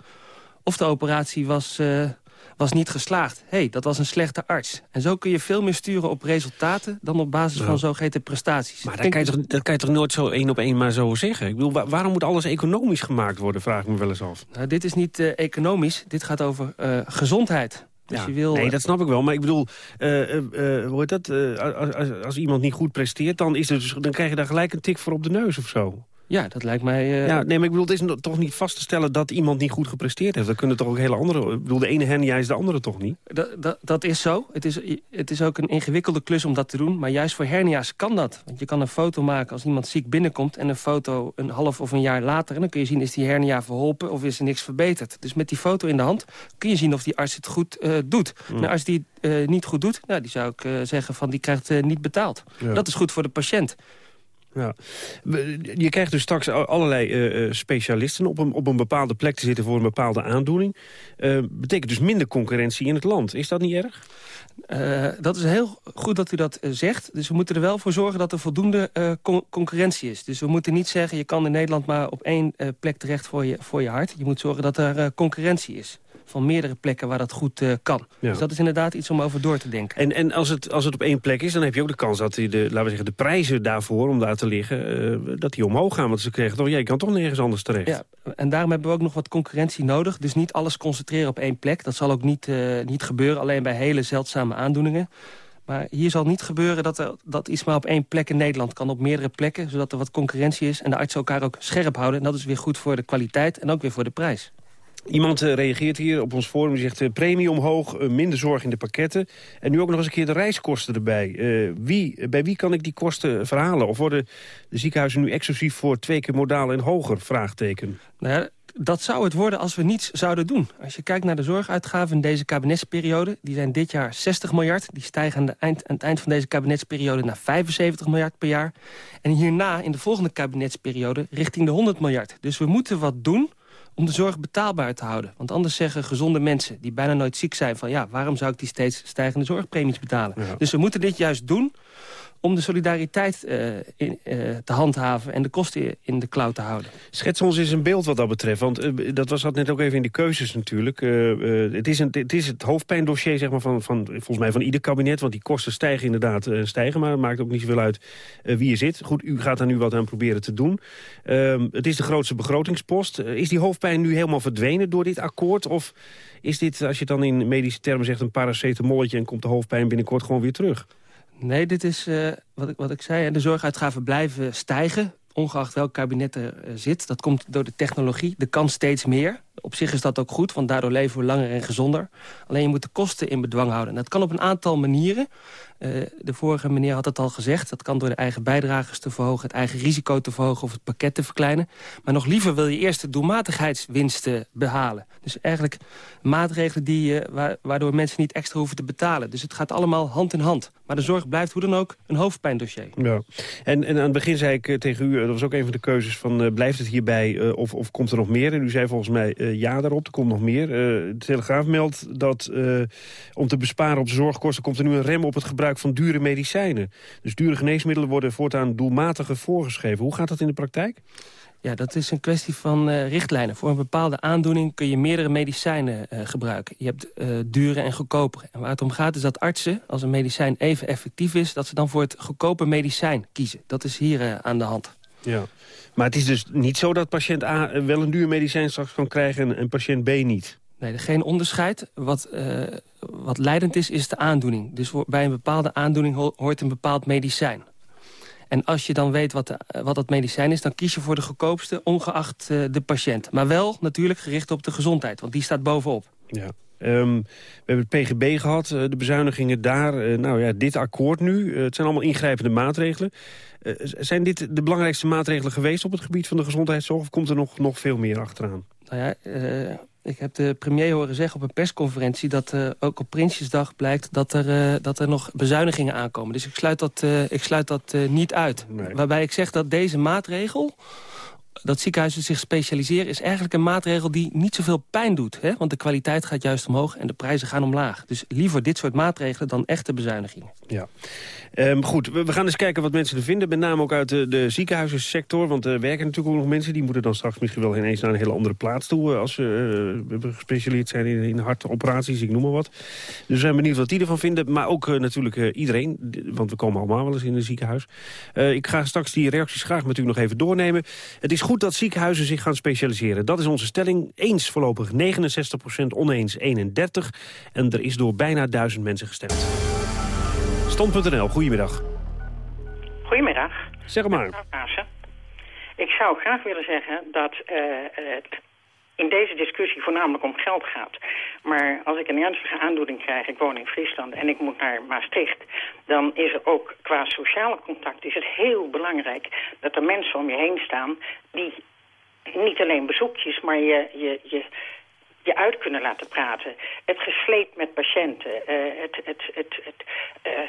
Of de operatie was, uh, was niet geslaagd. hey, dat was een slechte arts. En zo kun je veel meer sturen op resultaten... dan op basis van zogeheten prestaties. Maar dat kan, je toch, dat kan je toch nooit zo één op één maar zo zeggen? Ik bedoel, waarom moet alles economisch gemaakt worden, vraag ik me wel eens af. Nou, dit is niet uh, economisch, dit gaat over uh, gezondheid. Dus ja, je wil, nee, dat snap ik wel. Maar ik bedoel, uh, uh, hoe dat? Als, als, als, iemand niet goed presteert, dan, is er dus, dan krijg je daar gelijk een tik voor op de neus of zo. Ja, dat lijkt mij... Uh... Ja, nee, maar ik bedoel, het is toch niet vast te stellen dat iemand niet goed gepresteerd heeft. Dat kunnen toch ook hele andere... Ik bedoel, de ene hernia is de andere toch niet? Dat, dat, dat is zo. Het is, het is ook een ingewikkelde klus om dat te doen. Maar juist voor hernia's kan dat. Want je kan een foto maken als iemand ziek binnenkomt... en een foto een half of een jaar later. En dan kun je zien, is die hernia verholpen of is er niks verbeterd. Dus met die foto in de hand kun je zien of die arts het goed uh, doet. Mm. Nou, als die het uh, niet goed doet, nou, die zou ik zeggen van die krijgt niet betaald. Ja. Dat is goed voor de patiënt. Ja. Je krijgt dus straks allerlei uh, specialisten op een, op een bepaalde plek te zitten voor een bepaalde aandoening. Uh, betekent dus minder concurrentie in het land. Is dat niet erg? Dat is heel goed dat u dat zegt. Dus we moeten er wel voor zorgen dat er voldoende con concurrentie is. Dus we moeten niet zeggen, je kan in Nederland maar op één plek terecht voor je, voor je hart. Je moet zorgen dat er concurrentie is van meerdere plekken waar dat goed uh, kan. Ja. Dus dat is inderdaad iets om over door te denken. En, en als, het, als het op één plek is, dan heb je ook de kans dat die de, laten we zeggen, de prijzen daarvoor, om daar te liggen, uh, dat die omhoog gaan. Want ze krijgen toch, ja, je kan toch nergens anders terecht. Ja, en daarom hebben we ook nog wat concurrentie nodig. Dus niet alles concentreren op één plek. Dat zal ook niet, uh, niet gebeuren, alleen bij hele zeldzame aandoeningen. Maar hier zal niet gebeuren dat, er, dat iets maar op één plek in Nederland kan. Op meerdere plekken, zodat er wat concurrentie is. En de artsen elkaar ook scherp houden. En dat is weer goed voor de kwaliteit en ook weer voor de prijs. Iemand uh, reageert hier op ons forum, zegt uh, premie omhoog, uh, minder zorg in de pakketten... en nu ook nog eens een keer de reiskosten erbij. wie, bij wie kan ik die kosten verhalen? Of worden de ziekenhuizen nu exclusief voor twee keer modaal en hoger? Vraagteken. Nou ja, dat zou het worden als we niets zouden doen. Als je kijkt naar de zorguitgaven in deze kabinetsperiode... die zijn dit jaar 60 miljard. Die stijgen de eind, aan het eind van deze kabinetsperiode naar 75 miljard per jaar. En hierna, in de volgende kabinetsperiode, richting de 100 miljard. Dus we moeten wat doen om de zorg betaalbaar te houden. Want anders zeggen gezonde mensen die bijna nooit ziek zijn... van ja, waarom zou ik die steeds stijgende zorgpremies betalen? Ja. Dus we moeten dit juist doen om de solidariteit in, uh, te handhaven en de kosten in de klauw te houden. Schets ons eens een beeld wat dat betreft, want uh, dat was dat net ook even in de keuzes natuurlijk. het, is een, het is het hoofdpijndossier zeg maar, van, van, volgens mij van ieder kabinet, want die kosten stijgen inderdaad stijgen, maar het maakt ook niet zoveel uit wie je zit. Goed, u gaat daar nu wat aan proberen te doen. Ehm, het is de grootste begrotingspost. is die hoofdpijn nu helemaal verdwenen door dit akkoord, of is dit, als je dan in medische termen zegt, een paracetamolletje en komt de hoofdpijn binnenkort gewoon weer terug? Nee, dit is uh, wat, ik, wat ik zei. De zorguitgaven blijven stijgen, ongeacht welk kabinet er uh, zit. Dat komt door de technologie. De kan steeds meer. Op zich is dat ook goed, want daardoor leven we langer en gezonder. Alleen je moet de kosten in bedwang houden. En dat kan op een aantal manieren. Uh, de vorige meneer had het al gezegd. Dat kan door de eigen bijdragers te verhogen, het eigen risico te verhogen of het pakket te verkleinen. Maar nog liever wil je eerst de doelmatigheidswinsten behalen. Dus eigenlijk maatregelen die, waardoor mensen niet extra hoeven te betalen. Dus het gaat allemaal hand in hand. Maar de zorg blijft hoe dan ook een hoofdpijndossier. Ja. En, en aan het begin zei ik tegen u, dat was ook een van de keuzes van blijft het hierbij of, of komt er nog meer? En u zei volgens mij ja daarop, er komt nog meer. de Telegraaf meldt dat om te besparen op zorgkosten komt er nu een rem op het gebruik van dure medicijnen. Dus dure geneesmiddelen worden voortaan doelmatiger voorgeschreven. Hoe gaat dat in de praktijk? Ja, dat is een kwestie van uh, richtlijnen. Voor een bepaalde aandoening kun je meerdere medicijnen uh, gebruiken. Je hebt uh, dure en goedkopere. En waar het om gaat is dat artsen, als een medicijn even effectief is... dat ze dan voor het goedkope medicijn kiezen. Dat is hier aan de hand. Ja, maar het is dus niet zo dat patiënt A wel een duur medicijn straks kan krijgen... en, en patiënt B niet? Nee, geen onderscheid. Wat, wat leidend is, is de aandoening. Dus bij een bepaalde aandoening hoort een bepaald medicijn. En als je dan weet wat, de, wat dat medicijn is... dan kies je voor de goedkoopste, ongeacht uh, de patiënt. Maar wel natuurlijk gericht op de gezondheid, want die staat bovenop. Ja. Um, we hebben het PGB gehad, de bezuinigingen daar. Uh, nou ja, dit akkoord nu. het zijn allemaal ingrijpende maatregelen. Zijn dit de belangrijkste maatregelen geweest op het gebied van de gezondheidszorg... of komt er nog, nog veel meer achteraan? Nou ja, ik heb de premier horen zeggen op een persconferentie... dat uh, ook op Prinsjesdag blijkt dat er, uh, dat er nog bezuinigingen aankomen. Dus ik sluit dat, uh, ik sluit dat niet uit. Nee. Waarbij ik zeg dat deze maatregel dat ziekenhuizen zich specialiseren is eigenlijk een maatregel die niet zoveel pijn doet. Hè? Want de kwaliteit gaat juist omhoog en de prijzen gaan omlaag. Dus liever dit soort maatregelen dan echte bezuinigingen. Ja. Um, goed, we, gaan eens kijken wat mensen er vinden. Met name ook uit de, de ziekenhuizensector. Want er werken natuurlijk ook nog mensen... die moeten dan straks misschien wel ineens naar een hele andere plaats toe... als ze uh, gespecialiseerd zijn in, in hartoperaties, ik noem maar wat. Dus we zijn benieuwd wat die ervan vinden. Maar ook uh, natuurlijk iedereen, want we komen allemaal wel eens in een ziekenhuis. ik ga straks die reacties graag met u nog even doornemen. Het is goed dat ziekenhuizen zich gaan specialiseren. Dat is onze stelling. Eens voorlopig 69% oneens 31. En er is door bijna duizend mensen gestemd. Stand.nl, goedemiddag. Goedemiddag. Zeg maar. Ik zou graag willen zeggen dat uh, het in deze discussie voornamelijk om geld gaat. Maar als ik een ernstige aandoening krijg, ik woon in Friesland en ik moet naar Maastricht... dan is er ook qua sociale contact is het heel belangrijk dat er mensen om je heen staan... die niet alleen bezoekjes, maar je, je, je, je uit kunnen laten praten. Het gesleep met patiënten, uh, het, het, het, het uh,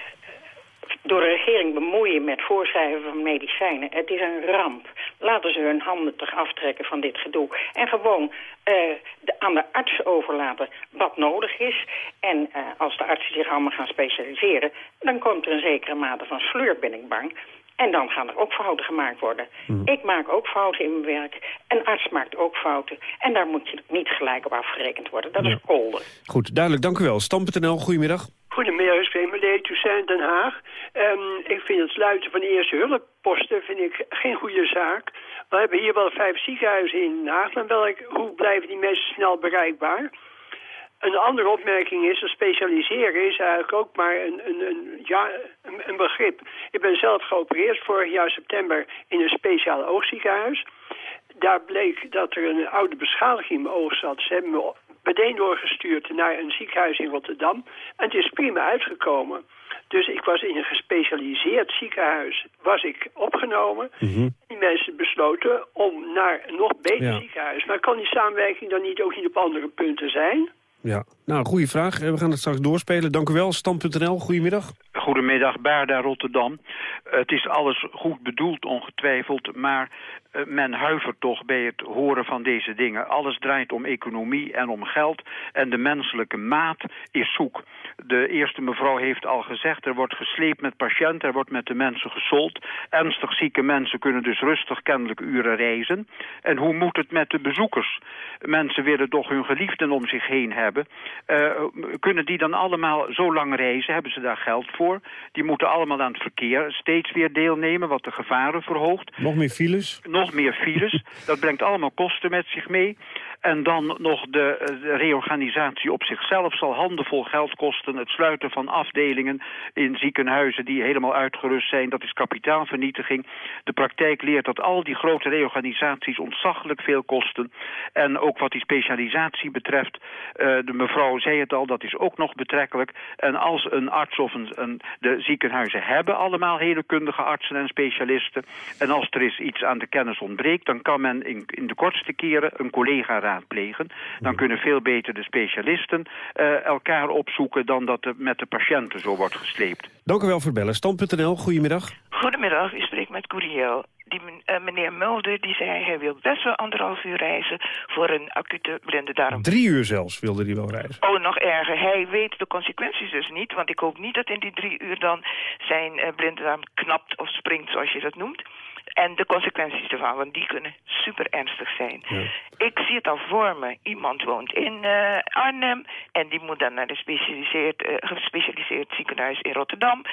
door de regering bemoeien met voorschrijven van medicijnen. Het is een ramp. Laten ze hun handen toch aftrekken van dit gedoe. En gewoon uh, de, aan de arts overlaten wat nodig is. En uh, als de artsen zich allemaal gaan specialiseren... dan komt er een zekere mate van sleur, ben ik bang. En dan gaan er ook fouten gemaakt worden. Mm. Ik maak ook fouten in mijn werk. Een arts maakt ook fouten. En daar moet je niet gelijk op afgerekend worden. Dat ja. is kolder. Goed, duidelijk. Dank u wel. Stam.nl, goedemiddag. Goedemiddag, spreek met de Toussaint Den Haag. Um, ik vind het sluiten van de eerste hulpposten vind ik geen goede zaak. We hebben hier wel vijf ziekenhuizen in Den Haag. Welk, hoe blijven die mensen snel bereikbaar? Een andere opmerking is, dat specialiseren is eigenlijk ook maar een, een, een, ja, een begrip. Ik ben zelf geopereerd vorig jaar september in een speciaal oogziekenhuis. Daar bleek dat er een oude beschadiging in mijn oog zat. Ze hebben me meteen doorgestuurd naar een ziekenhuis in Rotterdam. En het is prima uitgekomen. Dus ik was in een gespecialiseerd ziekenhuis was ik opgenomen. Mm -hmm. Die mensen besloten om naar een nog beter ja. ziekenhuis. Maar kan die samenwerking dan niet ook niet op andere punten zijn? Ja, nou, goede vraag. We gaan het straks doorspelen. Dank u wel. Stand.nl, goedemiddag. Goedemiddag, Baarda Rotterdam. Het is alles goed bedoeld, ongetwijfeld, maar uh, men huivert toch bij het horen van deze dingen. Alles draait om economie en om geld en de menselijke maat is zoek. De eerste mevrouw heeft al gezegd, er wordt gesleept met patiënten, er wordt met de mensen gesold. Ernstig zieke mensen kunnen dus rustig kennelijk uren reizen. En hoe moet het met de bezoekers? Mensen willen toch hun geliefden om zich heen hebben. Uh, kunnen die dan allemaal zo lang reizen? Hebben ze daar geld voor? Die moeten allemaal aan het verkeer steeds weer deelnemen, wat de gevaren verhoogt. Nog meer files? Nog meer files. Dat brengt allemaal kosten met zich mee. En dan nog de, reorganisatie op zichzelf zal handenvol geld kosten. Het sluiten van afdelingen in ziekenhuizen die helemaal uitgerust zijn. Dat is kapitaalvernietiging. De praktijk leert dat al die grote reorganisaties ontzaglijk veel kosten. En ook wat die specialisatie betreft, uh, de mevrouw zei het al, dat is ook nog betrekkelijk. En als een arts of een, de ziekenhuizen hebben allemaal hele kundige artsen en specialisten. En als er is iets aan de kennis ontbreekt, dan kan men in, in de kortste keren een collega raadplegen. Dan kunnen veel beter de specialisten uh, elkaar opzoeken dan dat er met de patiënten zo wordt gesleept. Dank u wel voor het bellen. Stand.nl, goedemiddag. Goedemiddag, u spreekt met Curiel. die eh, meneer Mulder die zei hij wil best wel anderhalf uur reizen voor een acute blinde darm. Drie uur zelfs wilde hij wel reizen. Oh, nog erger. Hij weet de consequenties dus niet. Want ik hoop niet dat in die drie uur dan zijn eh, blinde darm knapt of springt, zoals je dat noemt. En de consequenties ervan, want die kunnen super ernstig zijn. Ik zie het al voor me. Iemand woont in eh, Arnhem en die moet dan naar een gespecialiseerd, eh, gespecialiseerd ziekenhuis in Rotterdam.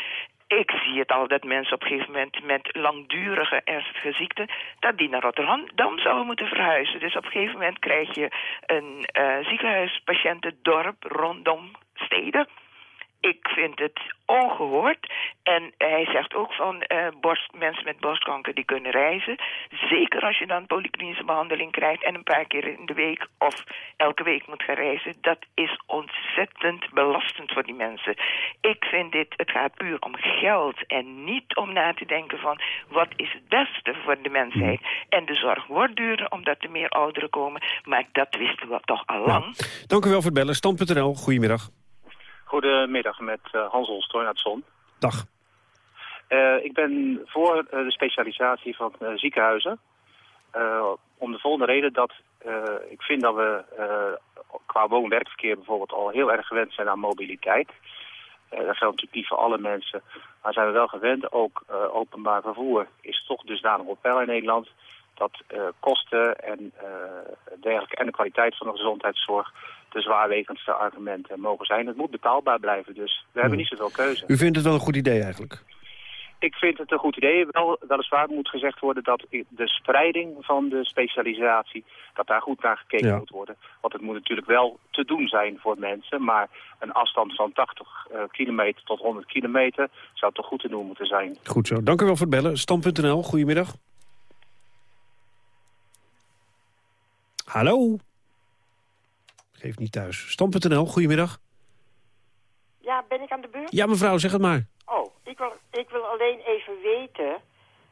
Ik zie het al dat mensen op een gegeven moment met langdurige ernstige ziekten... dat die naar Rotterdam zouden moeten verhuizen. Dus op een gegeven moment krijg je een eh ziekenhuispatiëntendorp rondom steden. Ik vind het ongehoord. En hij zegt ook van eh, borst, mensen met borstkanker die kunnen reizen. Zeker als je dan polyklinische behandeling krijgt en een paar keer in de week of elke week moet gaan reizen. Dat is ontzettend belastend voor die mensen. Ik vind dit, het gaat puur om geld en niet om na te denken van wat is het beste voor de mensheid. En de zorg wordt duurder omdat er meer ouderen komen. Maar dat wisten we toch al lang. Dank u wel voor het bellen. Stand.nl, goedemiddag. Goedemiddag met eh, Hans Olstoorn uit Zon. Dag. Eh, ik ben voor eh, de specialisatie van ziekenhuizen. Om de volgende reden dat ik vind dat we qua woon-werkverkeer bijvoorbeeld al heel erg gewend zijn aan mobiliteit. Dat geldt natuurlijk niet voor alle mensen, maar zijn we wel gewend. Ook openbaar vervoer is toch dusdanig op peil in Nederland dat kosten en dergelijke en de kwaliteit van de gezondheidszorg de zwaarwegendste argumenten mogen zijn. Het moet betaalbaar blijven, dus we hebben niet zoveel keuze. U vindt het wel een goed idee eigenlijk? Ik vind het een goed idee. Wel, weliswaar moet gezegd worden dat de spreiding van de specialisatie, dat daar goed naar gekeken Ja. moet worden. Want het moet natuurlijk wel te doen zijn voor mensen, maar een afstand van 80 eh, kilometer tot 100 kilometer zou toch goed te doen moeten zijn. Goed zo. Dank u wel voor het bellen. Stand.nl, goedemiddag. Hallo? Geef niet thuis. Stand.nl, goedemiddag. Ja, ben ik aan de beurt? Ja, mevrouw, zeg het maar. Oh, ik wil, ik wil alleen even weten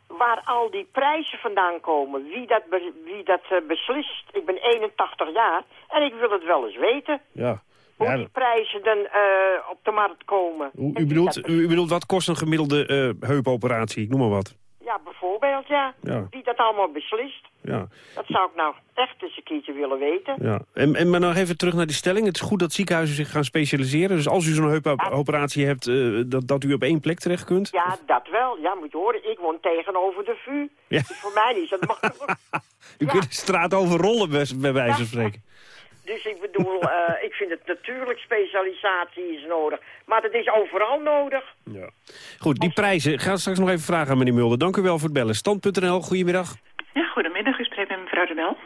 waar al die prijzen vandaan komen. Wie dat, be- wie dat eh, beslist. Ik ben 81 jaar en ik wil het wel eens weten. Ja. Hoe Ja, die prijzen dan eh, op de markt komen. u, u, bedoelt, u, u bedoelt wat kost een gemiddelde eh, heupoperatie? Ik noem maar wat. Ja, bijvoorbeeld, ja. Ja. Wie dat allemaal beslist. Ja, Dat zou ik nou echt eens een keertje willen weten. ja. En, en maar nog even terug naar die stelling. Het is goed dat ziekenhuizen zich gaan specialiseren. Dus als u zo'n heupoperatie hebt, eh, dat, dat u op één plek terecht kunt. Ja, dat wel. Ja, moet je horen. Ik woon tegenover de VU. Ja. Dus voor mij niet. Dat U kunt de straat overrollen, bij wijze van spreken. Dus ik bedoel, eh, ik vind het natuurlijk specialisatie is nodig. Maar het is overal nodig. Ja. Goed, die prijzen. Ik ga straks nog even vragen aan meneer Mulder. Dank u wel voor het bellen. Stand.nl, goedemiddag. Ja, goedemiddag. U spreekt met mevrouw de Wel.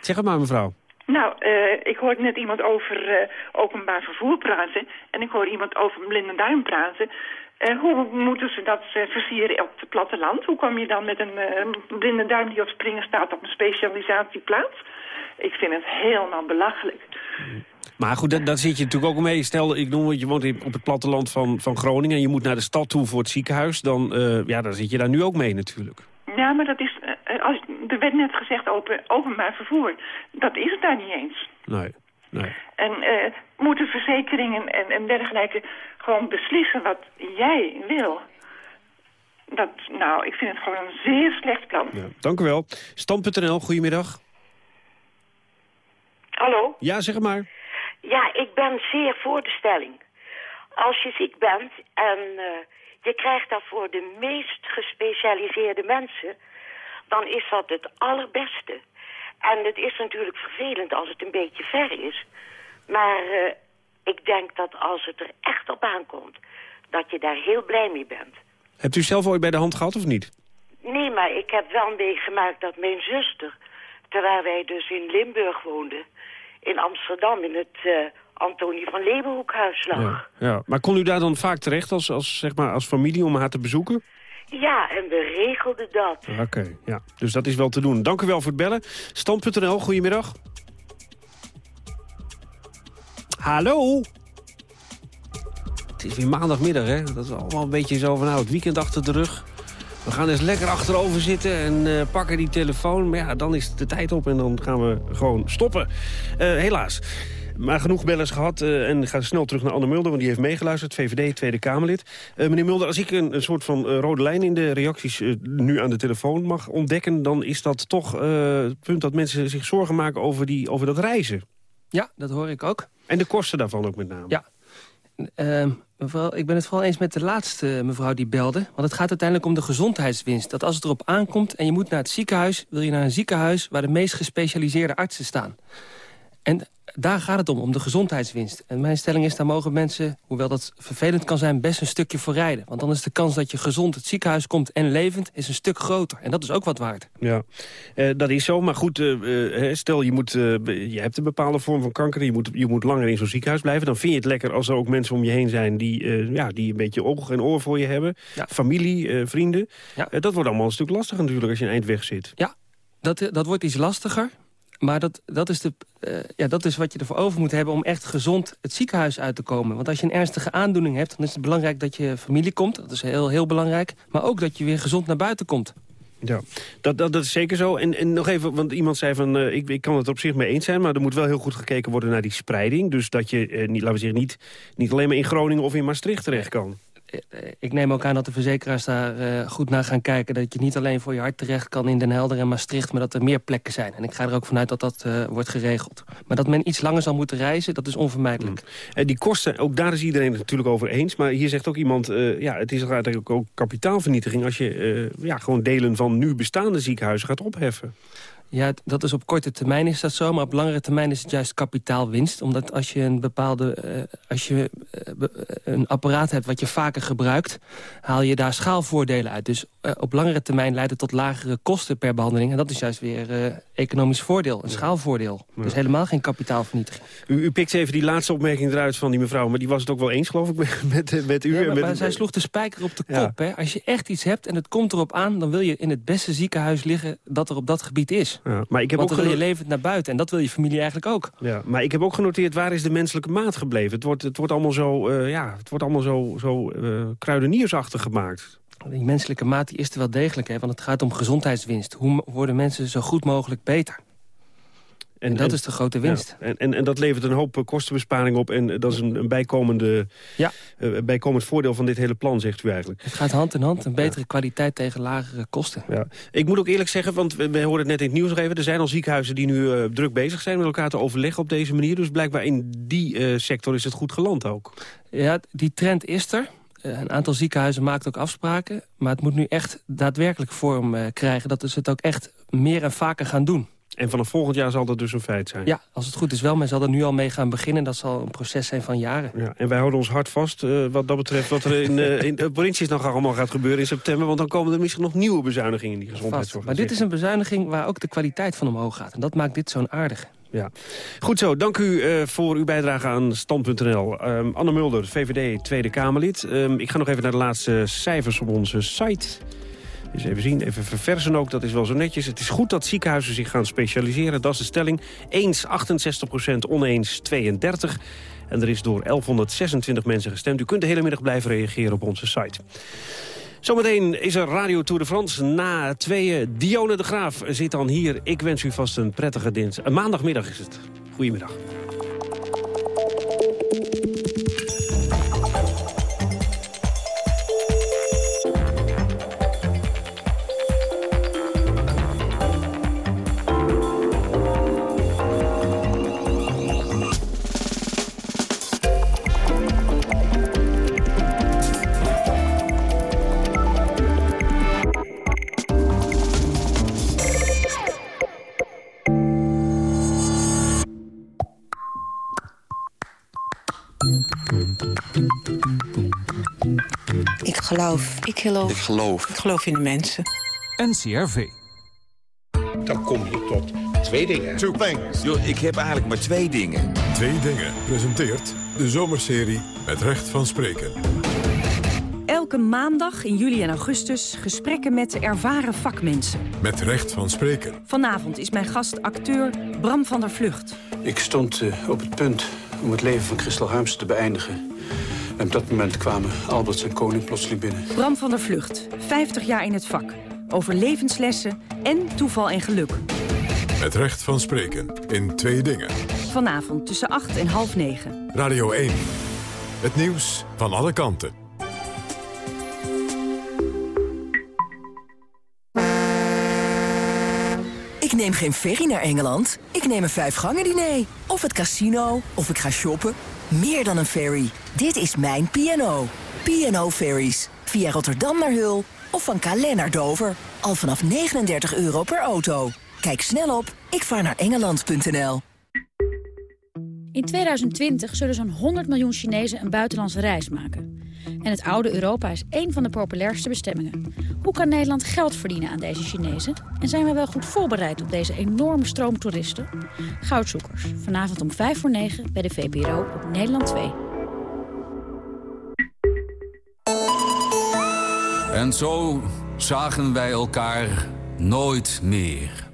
Zeg het maar, mevrouw. Nou, eh, ik hoorde net iemand over eh, openbaar vervoer praten. En ik hoor iemand over een blinde duim praten. Eh, hoe moeten ze dat eh, versieren op het platteland? Hoe kom je dan met een eh, blinde duim die op springen staat op een specialisatieplaats? Ik vind het helemaal belachelijk. Maar goed, daar, daar zit je natuurlijk ook mee. Stel, ik noem het, je woont op het platteland van, van Groningen... en je moet naar de stad toe voor het ziekenhuis. Dan, eh, ja, dan zit je daar nu ook mee natuurlijk. Ja, maar dat is, eh, als, er werd net gezegd open, openbaar vervoer. Dat is het daar niet eens. Nee, nee. En eh, moeten verzekeringen en, en dergelijke gewoon beslissen wat jij wil? Dat, nou, ik vind het gewoon een zeer slecht plan. Ja, dank u wel. Stand.nl, goedemiddag. Hallo? Ja, zeg maar. Ja, ik ben zeer voor de stelling. Als je ziek bent en eh, je krijgt daarvoor de meest gespecialiseerde mensen... dan is dat het allerbeste. En het is natuurlijk vervelend als het een beetje ver is. Maar eh, ik denk dat als het er echt op aankomt... dat je daar heel blij mee bent. Hebt u zelf ooit bij de hand gehad of niet? Nee, maar ik heb wel meegemaakt dat mijn zuster... terwijl wij dus in Limburg woonden... in Amsterdam in het eh, Antonie van Leeuwenhoekhuis lag. Ja. ja. Maar kon u daar dan vaak terecht als, als, zeg maar, als familie om haar te bezoeken? Ja, en we regelden dat. Oké, ja. Dus dat is wel te doen. Dank u wel voor het bellen. Stand.nl, goedemiddag. Hallo? Het is weer maandagmiddag, hè? Dat is allemaal een beetje zo van, nou, het weekend achter de rug. We gaan eens lekker achterover zitten en eh, pakken die telefoon. Maar ja, dan is de tijd op en dan gaan we gewoon stoppen. Eh, helaas. Maar genoeg bellers gehad uh, en ga snel terug naar Anne Mulder... want die heeft meegeluisterd, VVD, Tweede Kamerlid. Uh, meneer Mulder, als ik een, een soort van uh, rode lijn in de reacties nu aan de telefoon mag ontdekken... dan is dat toch het punt dat mensen zich zorgen maken over, die, over dat reizen. Ja, dat hoor ik ook. En de kosten daarvan ook met name. Ja. Ehm, mevrouw, ik ben het vooral eens met de laatste mevrouw die belde. Want het gaat uiteindelijk om de gezondheidswinst. Dat als het erop aankomt en je moet naar het ziekenhuis... wil je naar een ziekenhuis waar de meest gespecialiseerde artsen staan. En daar gaat het om, om de gezondheidswinst. En mijn stelling is, daar mogen mensen, hoewel dat vervelend kan zijn... best een stukje voor rijden. Want dan is de kans dat je gezond het ziekenhuis komt en levend... is een stuk groter. En dat is ook wat waard. Ja, eh, dat is zo. Maar goed, uh, stel je, moet, uh, je hebt een bepaalde vorm van kanker... je moet, je moet langer in zo'n ziekenhuis blijven... dan vind je het lekker als er ook mensen om je heen zijn... die, ja, die een beetje oog en oor voor je hebben. Familie, vrienden. Ja. dat wordt allemaal een stuk lastiger natuurlijk als je een eind weg zit. Ja, dat, dat wordt iets lastiger. Maar dat, dat, is de, uh, ja, dat is wat je ervoor over moet hebben om echt gezond het ziekenhuis uit te komen. Want als je een ernstige aandoening hebt, dan is het belangrijk dat je familie komt. Dat is heel, heel belangrijk. Maar ook dat je weer gezond naar buiten komt. Ja, dat, dat, dat is zeker zo. En, en nog even, want iemand zei van, uh, ik, ik kan het op zich mee eens zijn... maar er moet wel heel goed gekeken worden naar die spreiding. Dus dat je, uh, niet, laten we zeggen, niet, niet alleen maar in Groningen of in Maastricht terecht kan ik neem ook aan dat de verzekeraars daar uh, goed naar gaan kijken... dat je niet alleen voor je hart terecht kan in Den Helder en Maastricht... maar dat er meer plekken zijn. En ik ga er ook vanuit dat dat uh, wordt geregeld. Maar dat men iets langer zal moeten reizen, dat is onvermijdelijk. Mm. En die kosten, ook daar is iedereen het natuurlijk over eens. Maar hier zegt ook iemand, ja, het is eigenlijk ook kapitaalvernietiging... als je ja, gewoon delen van nu bestaande ziekenhuizen gaat opheffen. Ja, dat is op korte termijn is dat zo, maar op langere termijn is het juist kapitaalwinst. Omdat als je een bepaalde, uh, als je uh, een apparaat hebt wat je vaker gebruikt, haal je daar schaalvoordelen uit. Dus uh, op langere termijn leidt het tot lagere kosten per behandeling. En dat is juist weer economisch voordeel, een schaalvoordeel. Ja. Dus helemaal geen kapitaalvernietiging. U, u pikt even die laatste opmerking eruit van die mevrouw, maar die was het ook wel eens, geloof ik, met, met, u. Ja, maar, met, maar zij sloeg de spijker op de kop. Hè? Als je echt iets hebt en het komt erop aan, dan wil je in het beste ziekenhuis liggen dat er op dat gebied is. Ja, maar ik heb Want ook dan wil je levend naar buiten. En dat wil je familie eigenlijk ook. Ja, maar ik heb ook genoteerd, waar is de menselijke maat gebleven? Het wordt, het wordt allemaal zo, uh, ja, het wordt allemaal zo, zo uh, kruideniersachtig gemaakt. Die menselijke maat die is er wel degelijk, hè, want het gaat om gezondheidswinst. Hoe worden mensen zo goed mogelijk beter? En, dat en, is de grote winst. Ja, en, en, en dat levert een hoop kostenbesparing op. En dat is een, een bijkomende, ja. uh, bijkomend voordeel van dit hele plan, zegt u eigenlijk. Het gaat hand in hand. Een betere ja. kwaliteit tegen lagere kosten. Ja. Ik moet ook eerlijk zeggen, want we, we hoorden het net in het nieuws even... er zijn al ziekenhuizen die nu uh, druk bezig zijn met elkaar te overleggen op deze manier. Dus blijkbaar in die uh, sector is het goed geland ook. Ja, die trend is er. Een aantal ziekenhuizen maakt ook afspraken. Maar het moet nu echt daadwerkelijk vorm krijgen. Dat ze het ook echt meer en vaker gaan doen. En vanaf volgend jaar zal dat dus een feit zijn? Ja, als het goed is wel. Men zal er nu al mee gaan beginnen. Dat zal een proces zijn van jaren. Ja, en wij houden ons hard vast uh, wat dat betreft... wat er in, uh, in de provincies nog allemaal gaat gebeuren in september. Want dan komen er misschien nog nieuwe bezuinigingen in die gezondheidszorg. Maar dit is een bezuiniging waar ook de kwaliteit van omhoog gaat. En dat maakt dit zo'n aardig. Ja. Goed zo, dank u uh, voor uw bijdrage aan Stand.nl. Um, Anne Mulder, VVD, Tweede Kamerlid. Um, ik ga nog even naar de laatste cijfers op onze site... Dus even zien, even verversen ook, dat is wel zo netjes. Het is goed dat ziekenhuizen zich gaan specialiseren, dat is de stelling. Eens 68 procent, oneens 32. En er is door 1126 mensen gestemd. U kunt de hele middag blijven reageren op onze site. Zometeen is er Radio Tour de France na tweeën. Dione de Graaf zit dan hier. Ik wens u vast een prettige dinsdag. Maandagmiddag is het. Goedemiddag. Geloof. Ik geloof. Ik geloof. Ik geloof in de mensen. NCRV. Dan kom je tot twee dingen. Two things. Yo, ik heb eigenlijk maar twee dingen. Twee dingen presenteert de zomerserie met recht van spreken. Elke maandag in juli en augustus gesprekken met ervaren vakmensen. Met recht van spreken. Vanavond is mijn gast acteur Bram van der Vlucht. Ik stond uh, op het punt om het leven van Christel Harms te beëindigen. En op dat moment kwamen Albert en Koning plotseling binnen. Bram van der Vlucht, 50 jaar in het vak. Over levenslessen en toeval en geluk. Met recht van spreken in twee dingen. Vanavond tussen 8 en half 9. Radio 1. Het nieuws van alle kanten. Ik neem geen ferry naar Engeland. Ik neem een vijfgangen diner. Of het casino. Of ik ga shoppen. Meer dan een ferry. Dit is mijn P&O. P&O Ferries. Via Rotterdam naar Hul. Of van Calais naar Dover. Al vanaf 39 euro per auto. Kijk snel op ikvaarnaarengeland.nl. In 2020 zullen zo'n 100 miljoen Chinezen een buitenlandse reis maken. En het oude Europa is één van de populairste bestemmingen. Hoe kan Nederland geld verdienen aan deze Chinezen? En zijn we wel goed voorbereid op deze enorme stroom toeristen? Goudzoekers, vanavond om 5 voor 9 bij de VPRO op Nederland 2. En zo zagen wij elkaar nooit meer.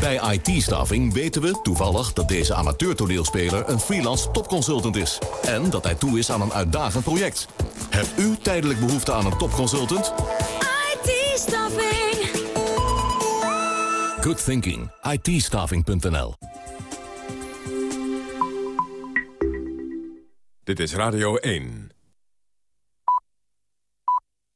Bij IT-staffing weten we toevallig dat deze amateurtoneelspeler een freelance topconsultant is. En dat hij toe is aan een uitdagend project. Hebt u tijdelijk behoefte aan een topconsultant? IT-staffing. Good thinking. it Dit is Radio 1.